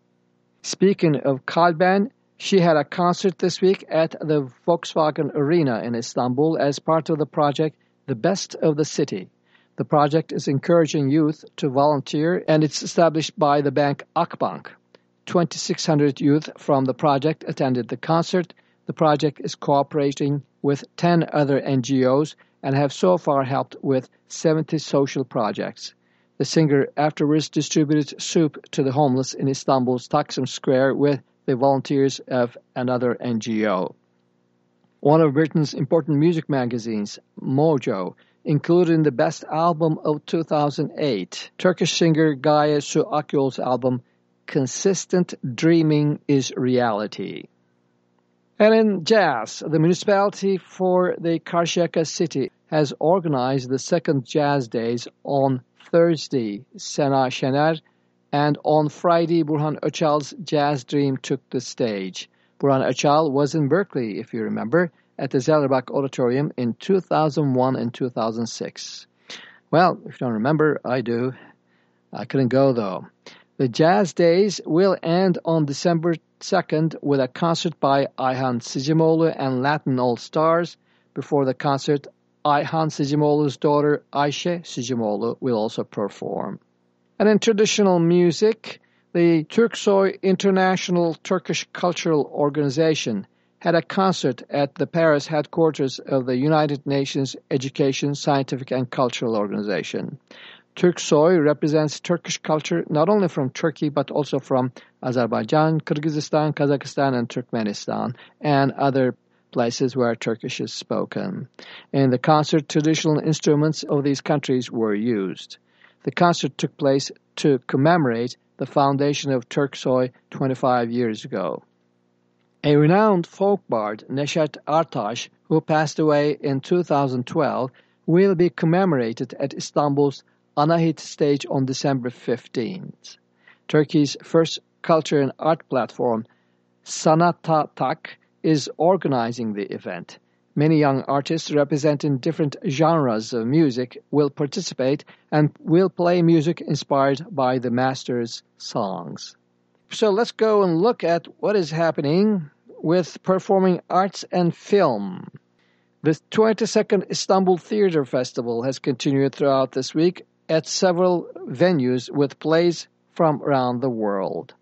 Speaking of Kalben, she had a concert this week at the Volkswagen Arena in Istanbul as part of the project The Best of the City. The project is encouraging youth to volunteer and it's established by the bank Akbank. 2,600 youth from the project attended the concert. The project is cooperating with 10 other NGOs and have so far helped with 70 social projects. The singer afterwards distributed soup to the homeless in Istanbul's Taksim Square with the volunteers of another NGO. One of Britain's important music magazines, Mojo, included in the best album of 2008, Turkish singer Gaye Su Akyol's album Consistent Dreaming is Reality. And in jazz, the municipality for the Karşıyaka city has organized the second Jazz Days on Thursday, Sena Şener and on Friday, Burhan Öcal's Jazz Dream took the stage. Burhan Öcal was in Berkeley, if you remember, at the Zellerbach Auditorium in 2001 and 2006. Well, if you don't remember, I do. I couldn't go, though. The Jazz Days will end on December 2nd with a concert by Ayhan Sicimoğlu and Latin All-Stars. Before the concert, Ayhan Sicimoğlu's daughter Ayşe Sicimoğlu will also perform. And in traditional music, the Turksoy International Turkish Cultural Organization had a concert at the Paris headquarters of the United Nations Education, Scientific and Cultural Organization. Turksoy represents Turkish culture not only from Turkey but also from Azerbaijan, Kyrgyzstan, Kazakhstan and Turkmenistan and other places where Turkish is spoken. In the concert, traditional instruments of these countries were used. The concert took place to commemorate the foundation of Turksoy 25 years ago. A renowned folk bard, Neşet Ertaş, who passed away in 2012, will be commemorated at Istanbul's Anahit stage on December 15th. Turkey's first culture and art platform, Sanatatak, is organizing the event. Many young artists representing different genres of music will participate and will play music inspired by the master's songs. So let's go and look at what is happening with performing arts and film. The 22nd Istanbul Theatre Festival has continued throughout this week at several venues with plays from around the world.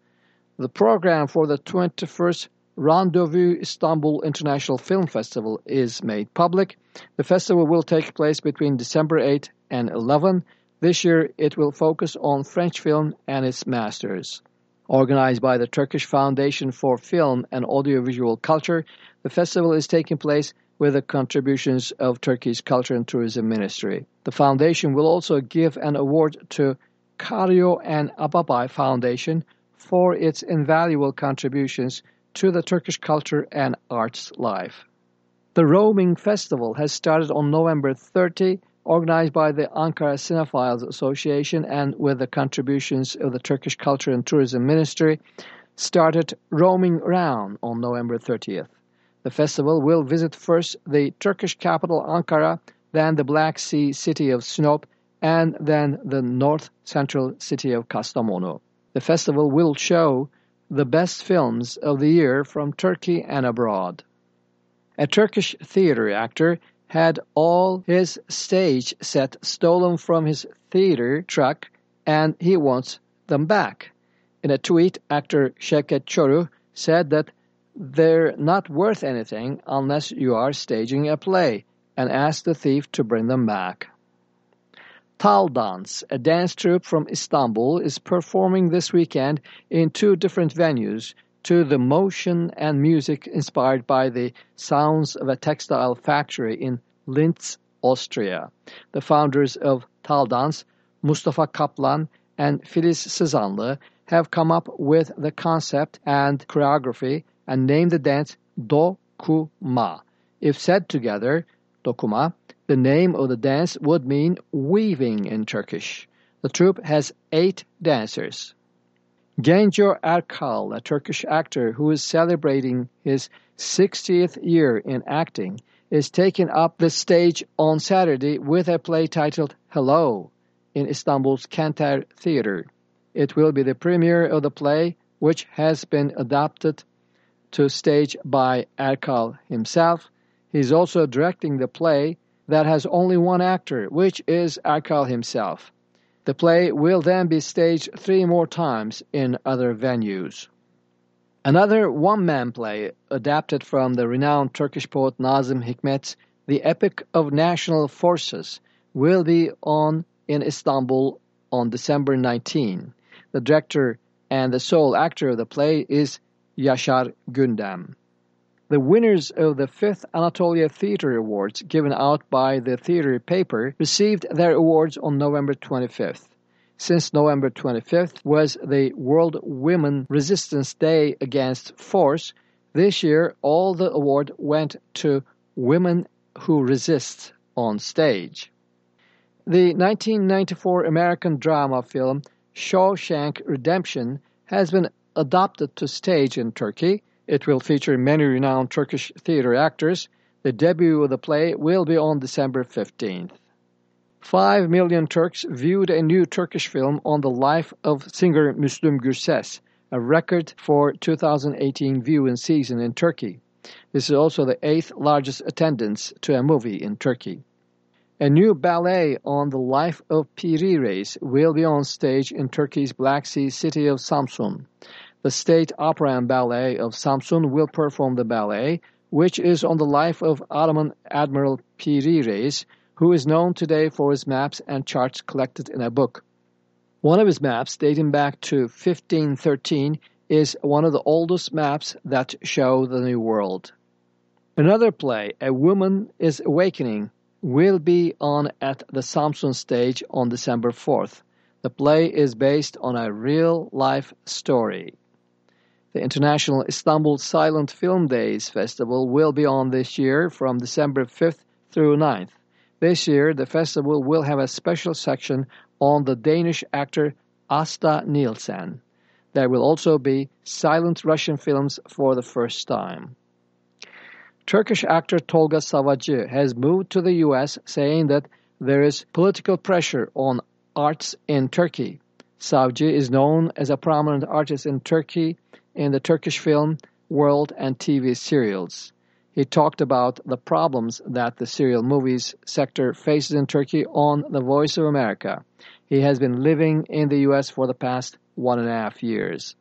The program for the 21st Rendezvous Istanbul International Film Festival is made public. The festival will take place between December 8 and 11. This year it will focus on French film and its masters. Organized by the Turkish Foundation for Film and Audiovisual Culture, the festival is taking place with the contributions of Turkey's Culture and Tourism Ministry. The foundation will also give an award to Kariyo and Ababay Foundation for its invaluable contributions to the Turkish culture and arts life. The Roaming Festival has started on November 30 organized by the Ankara Cinephiles Association and with the contributions of the Turkish Culture and Tourism Ministry, started roaming around on November 30th. The festival will visit first the Turkish capital Ankara, then the Black Sea city of Sinop, and then the north central city of Kastamonu. The festival will show the best films of the year from Turkey and abroad. A Turkish theater actor had all his stage set stolen from his theater truck and he wants them back. In a tweet, actor Şevket Çoruh said that they're not worth anything unless you are staging a play and ask the thief to bring them back. Taldans, a dance troupe from Istanbul, is performing this weekend in two different venues to the motion and music inspired by the sounds of a textile factory in Linz, Austria. The founders of Taldans, Mustafa Kaplan and Filiz Sızanlı, have come up with the concept and choreography and name the dance Dokuma. If said together, Dokuma, the name of the dance would mean weaving in Turkish. The troupe has eight dancers. Genco Erkal, a Turkish actor who is celebrating his 60th year in acting, is taking up the stage on Saturday with a play titled Hello in Istanbul's Kenter Theatre. It will be the premiere of the play, which has been adapted to stage by Erkal himself. He's also directing the play that has only one actor, which is Erkal himself. The play will then be staged three more times in other venues. Another one-man play adapted from the renowned Turkish poet Nazım Hikmet's The Epic of National Forces will be on in Istanbul on December 19. The director and the sole actor of the play is Yaşar Gündem. The winners of the fifth Anatolia Theatre Awards given out by the theatre paper received their awards on November 25th. Since November 25th was the World Women Resistance Day Against Force, this year all the award went to women who resist on stage. The 1994 American drama film Shawshank Redemption has been adopted to stage in Turkey it will feature many renowned Turkish theater actors. The debut of the play will be on December 15th. Five million Turks viewed a new Turkish film on the life of singer Müslüm Gürses, a record for 2018 viewing season in Turkey. This is also the eighth largest attendance to a movie in Turkey. A new ballet on the life of Piri Reis will be on stage in Turkey's Black Sea city of Samsun. The State Opera and Ballet of Samsun will perform the ballet, which is on the life of Ottoman Admiral Piri Reis, who is known today for his maps and charts collected in a book. One of his maps, dating back to 1513, is one of the oldest maps that show the New World. Another play, A Woman is Awakening, will be on at the Samsun stage on December 4th. The play is based on a real-life story. The International Istanbul Silent Film Days Festival will be on this year from December 5th through 9th. This year, the festival will have a special section on the Danish actor Asta Nielsen. There will also be silent Russian films for the first time. Turkish actor Tolga Savacı has moved to the U.S. saying that there is political pressure on arts in Turkey. Savcı is known as a prominent artist in Turkey in the Turkish film world and TV serials. He talked about the problems that the serial movies sector faces in Turkey on The Voice of America. He has been living in the U.S. for the past one and a half years.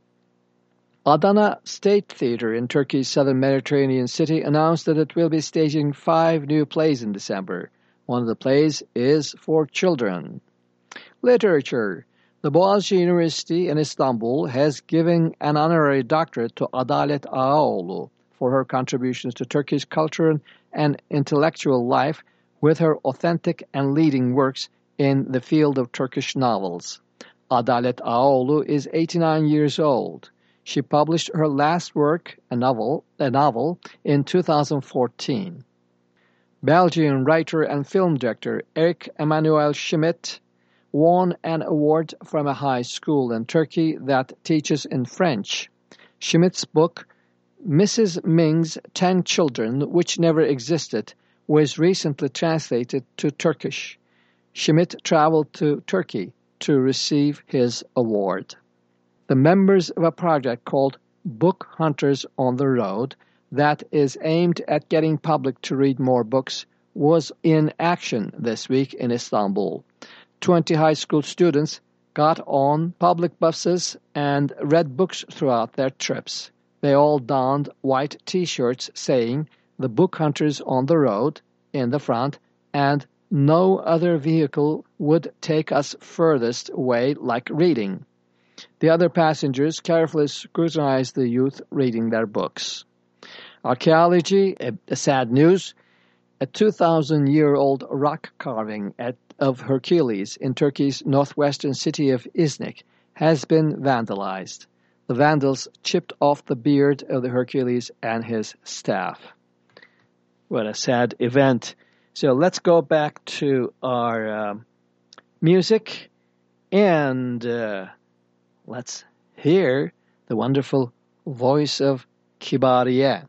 Adana State Theatre in Turkey's southern Mediterranean city announced that it will be staging five new plays in December. One of the plays is for children. Literature the Boğaziçi University in Istanbul has given an honorary doctorate to Adalet Ağaoğlu for her contributions to Turkish culture and intellectual life with her authentic and leading works in the field of Turkish novels. Adalet Ağaoğlu is 89 years old. She published her last work, a novel, a novel in 2014. Belgian writer and film director Eric Emmanuel Schmitt won an award from a high school in Turkey that teaches in French. Schmitt's book, Mrs. Ming's Ten Children Which Never Existed, was recently translated to Turkish. Schmidt traveled to Turkey to receive his award. The members of a project called Book Hunters on the Road that is aimed at getting public to read more books was in action this week in Istanbul. 20 high school students got on public buses and read books throughout their trips. They all donned white t-shirts saying the book hunters on the road in the front and no other vehicle would take us furthest away like reading. The other passengers carefully scrutinized the youth reading their books. Archaeology, a, a sad news, a 2,000 year old rock carving at, of Hercules in Turkey's northwestern city of Iznik has been vandalized. The vandals chipped off the beard of the Hercules and his staff. What a sad event. So let's go back to our uh, music and uh, let's hear the wonderful voice of Kibariye.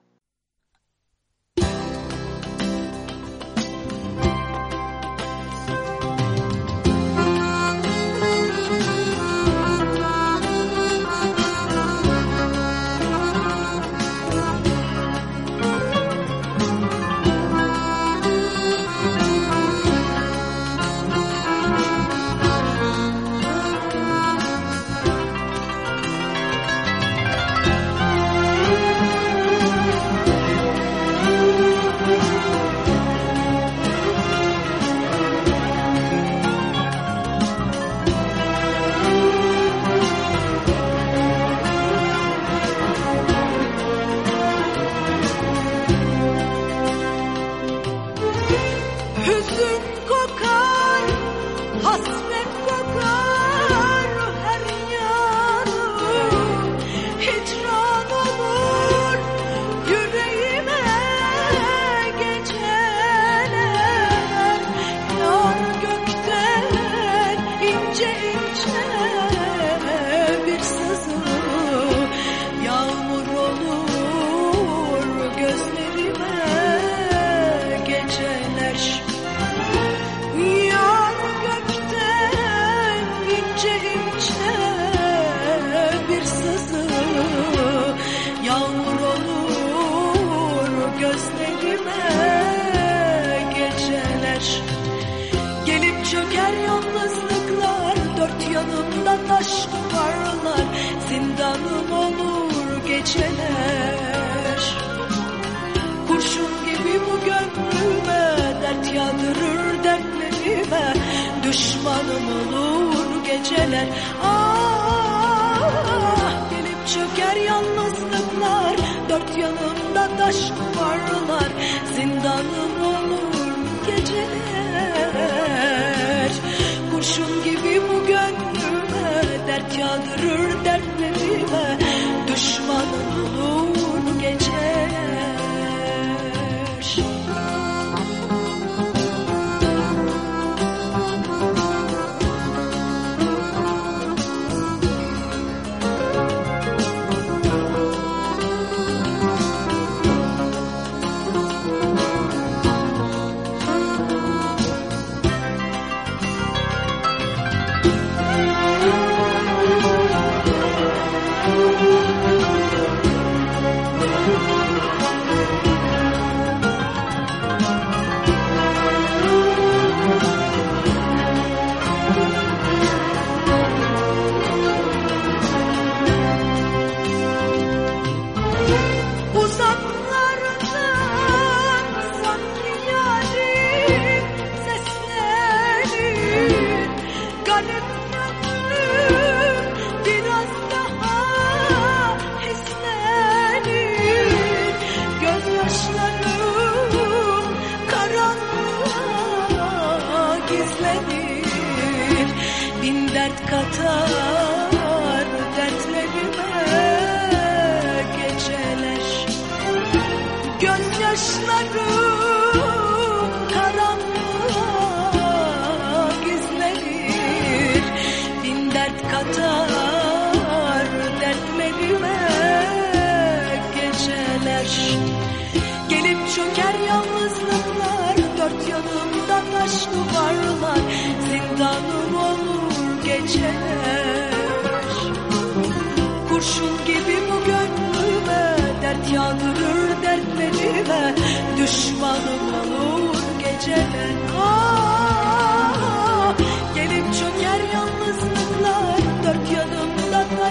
Dört yanımda taş koparlar Zindanım olur geceler. Kurşun gibi bu gönlüme Dert yağdırır dertlerime. Düşmanım olur geceler. Ah gelip çöker yalnızlıklar. Dört yanımda taş koparlar Zindanım olur geceler. Kurşun gibi bu dünya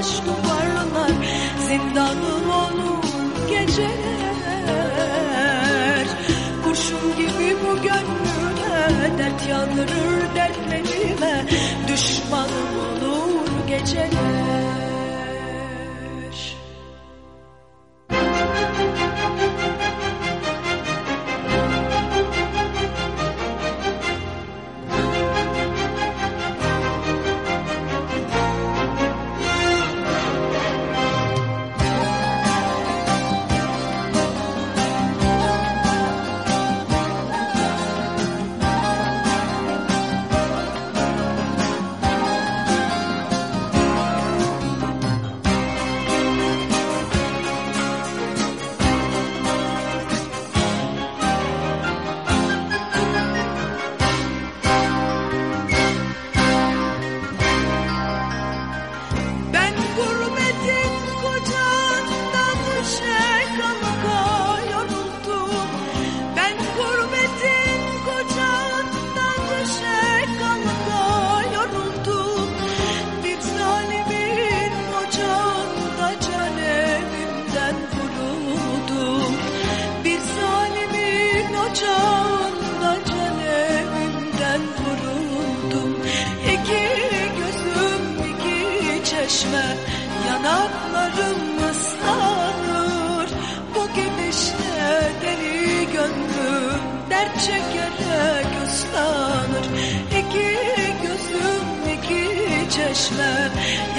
taş duvarlar zindanım onun geceler. Kurşun gibi bu gönlüme dert yandırır dertlerime Düşmanım olur geceler.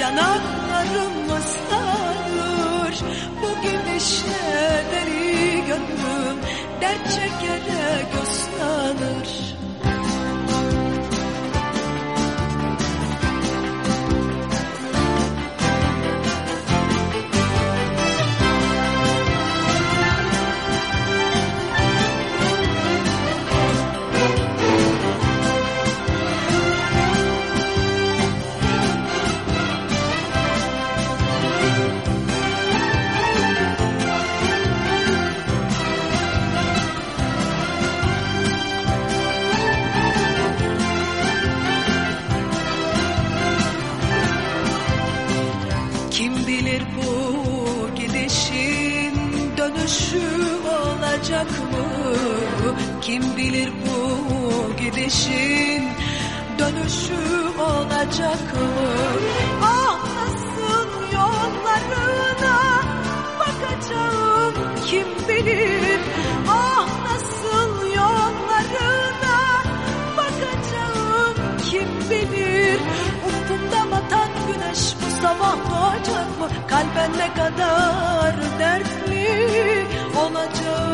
yanaklarım ıslanır. Bugün işte deli gönlüm dert çekere göz Kim bilir bu gidişin dönüşü olacak mı? Nasıl yollarına bakacağım kim bilir? Nasıl yollarına bakacağım kim bilir? Ufkumda batan güneş bu sabah doğacak mı? Kalben ne kadar dertli olacağım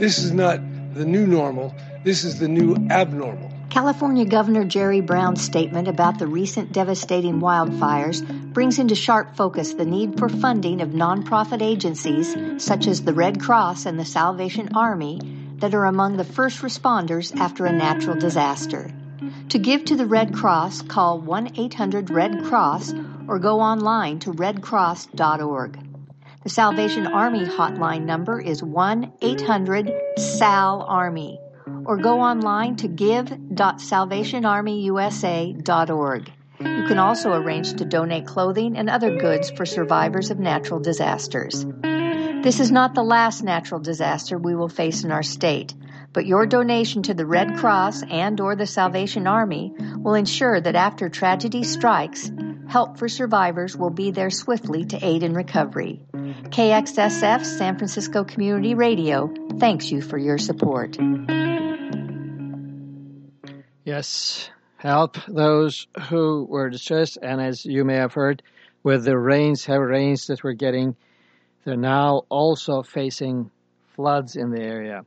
This is not the new normal. This is the new abnormal. California Governor Jerry Brown's statement about the recent devastating wildfires brings into sharp focus the need for funding of nonprofit agencies such as the Red Cross and the Salvation Army that are among the first responders after a natural disaster. To give to the Red Cross, call 1 800 Red Cross or go online to redcross.org. The Salvation Army hotline number is 1 800 SAL Army or go online to give.salvationarmyusa.org. You can also arrange to donate clothing and other goods for survivors of natural disasters. This is not the last natural disaster we will face in our state, but your donation to the Red Cross and or the Salvation Army will ensure that after tragedy strikes, help for survivors will be there swiftly to aid in recovery. KXSF San Francisco Community Radio thanks you for your support. Yes, help those who were distressed. And as you may have heard, with the rains, heavy rains that we're getting, they're now also facing floods in the area.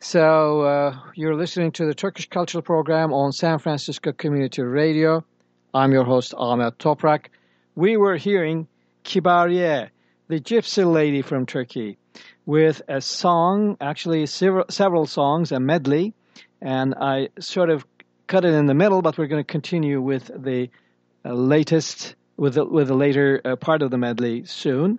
So uh, you're listening to the Turkish Cultural Program on San Francisco Community Radio. I'm your host Ahmet Toprak. We were hearing Kibariye, the gypsy lady from Turkey, with a song, actually several, several songs, a medley, and I sort of cut it in the middle, but we're going to continue with the uh, latest, with the, with the later uh, part of the medley soon.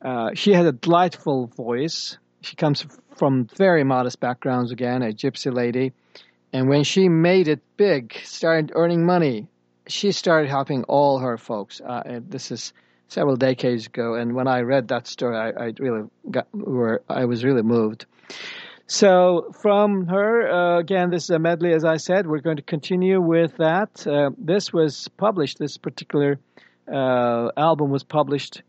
Uh, she had a delightful voice. She comes from very modest backgrounds again, a gypsy lady. And when she made it big, started earning money, she started helping all her folks. Uh, this is several decades ago, and when I read that story, I, I really got, were, I was really moved. So from her, uh, again, this is a medley, as I said. We're going to continue with that. Uh, this was published, this particular uh, album was published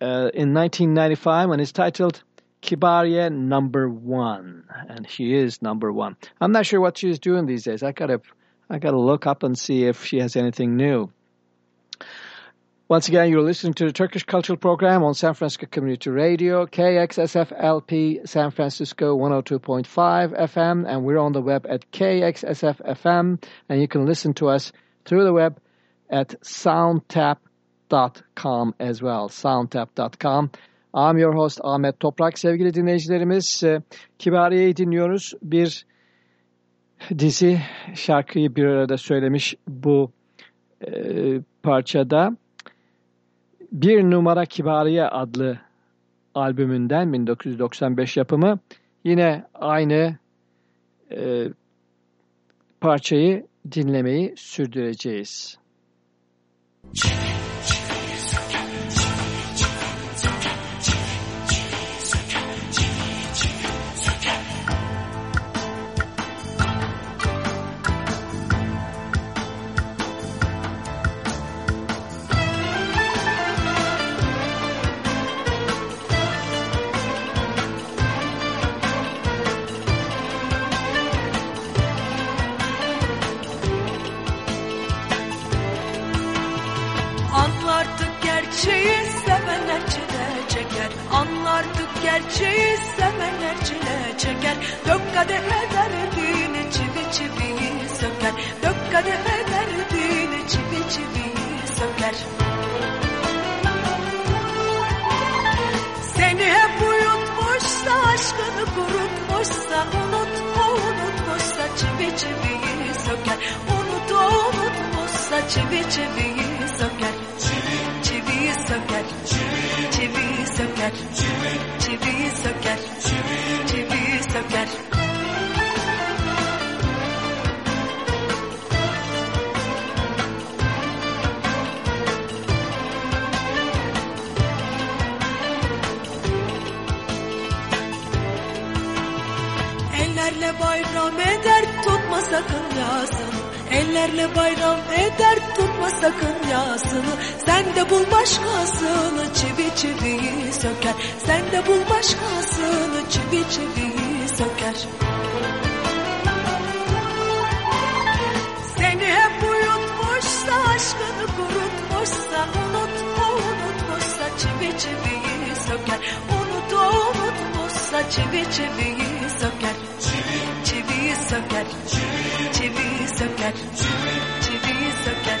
uh, in 1995 and it's titled Kibariye Number One. And she is number one. I'm not sure what she's doing these days. I gotta, I gotta look up and see if she has anything new. Once again, you're listening to the Turkish Cultural Program on San Francisco Community Radio, KXSFLP San Francisco 102.5 FM, and we're on the web at KXSFFM, and you can listen to us through the web at soundtap.com as well, soundtap.com. I'm your host Ahmet Toprak. Sevgili dinleyicilerimiz, Kibariye'yi dinliyoruz. Bir dizi şarkıyı bir arada söylemiş bu e, parçada. Bir Numara Kibariye adlı albümünden 1995 yapımı yine aynı e, parçayı dinlemeyi sürdüreceğiz. Anlardık söker. Unut unutmuşsa çivi çiviyi söker. Çivi çiviyi söker. Çivi çiviyi söker. Çivi çiviyi söker. Çivi çiviyi söker. Ellerle bayram eder tutma sakın yasını. Ellerle bayram eder tutma sakın yasını. Sen de bul başkasını çivi çiviyi söker. Sen de bul başkasını çivi çiviyi söker. Seni hep uyutmuşsa aşkını kurutmuşsa Unutma unutmuşsa çivi çiviyi söker. Unut unutmuşsa çivi çiviyi söker. Çivi çiviyi söker Çivi çiviyi söker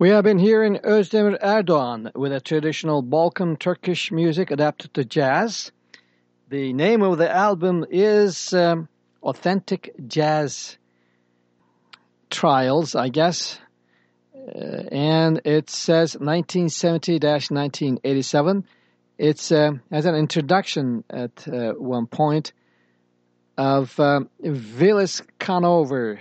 We have been hearing Özdemir Erdoğan with a traditional Balkan Turkish music adapted to jazz. The name of the album is um, Authentic Jazz Trials, I guess. Uh, and it says 1970-1987. It has an introduction at uh, one point of um, Willis Conover,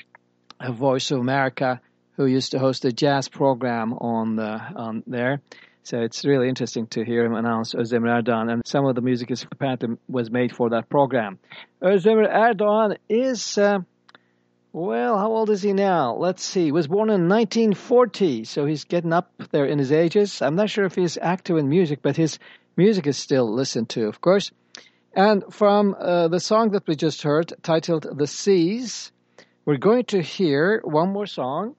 a Voice of America, who used to host a jazz program on the on there. So it's really interesting to hear him announce Özdemir Erdoğan, and some of the music is apparently was made for that program. Özdemir Erdoğan is, uh, well, how old is he now? Let's see. He was born in 1940, so he's getting up there in his ages. I'm not sure if he's active in music, but his music is still listened to, of course. And from uh, the song that we just heard, titled "The Seas," we're going to hear one more song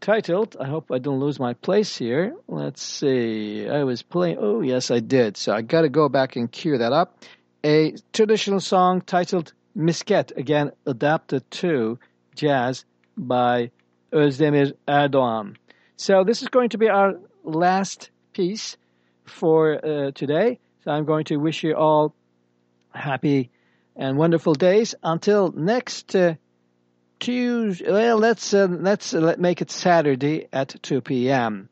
titled, I hope I don't lose my place here. Let's see. I was playing, oh, yes, I did. So I got to go back and cue that up. A traditional song titled Misket, again, adapted to jazz by Özdemir Erdoğan. So this is going to be our last piece for uh, today. So I'm going to wish you all happy and wonderful days until next uh, Tuesday. Well, let's uh, let's uh, let make it Saturday at 2 p.m.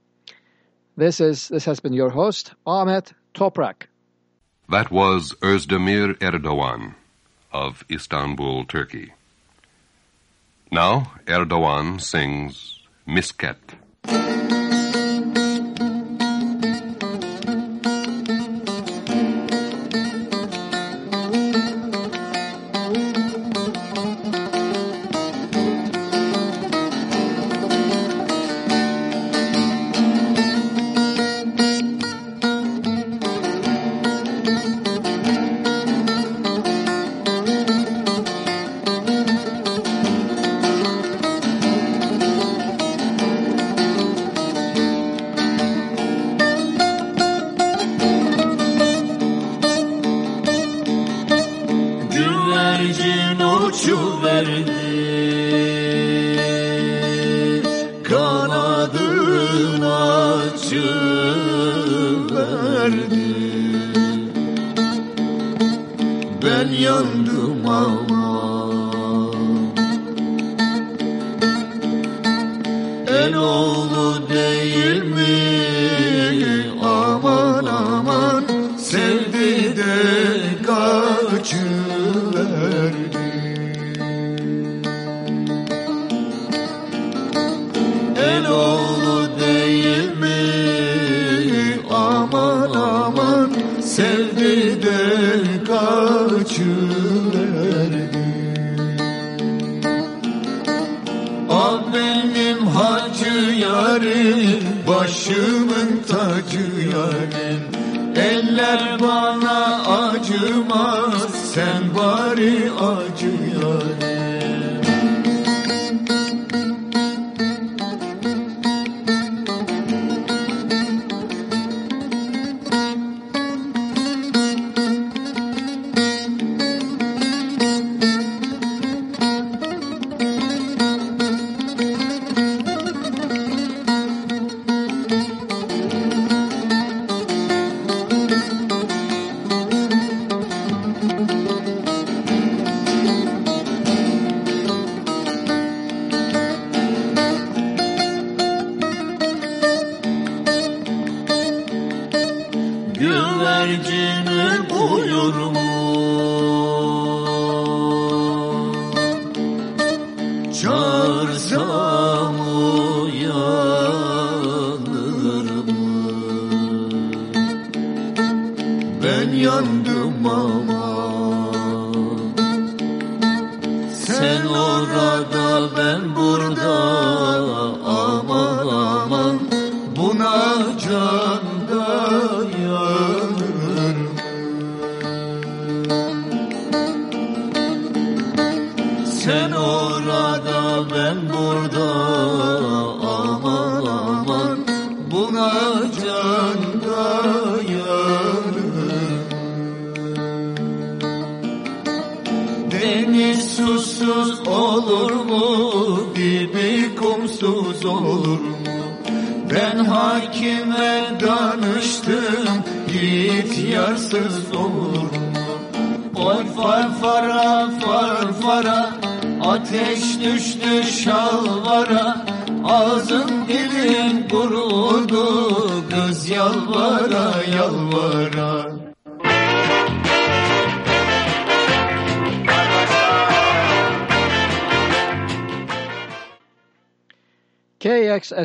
This is this has been your host Ahmet Toprak. That was Özdemir Erdoğan of Istanbul, Turkey. Now Erdoğan sings Misket.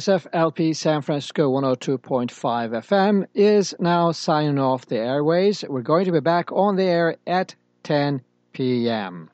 SFLP San Francisco 102.5 FM is now signing off the airways. We're going to be back on the air at 10 p.m.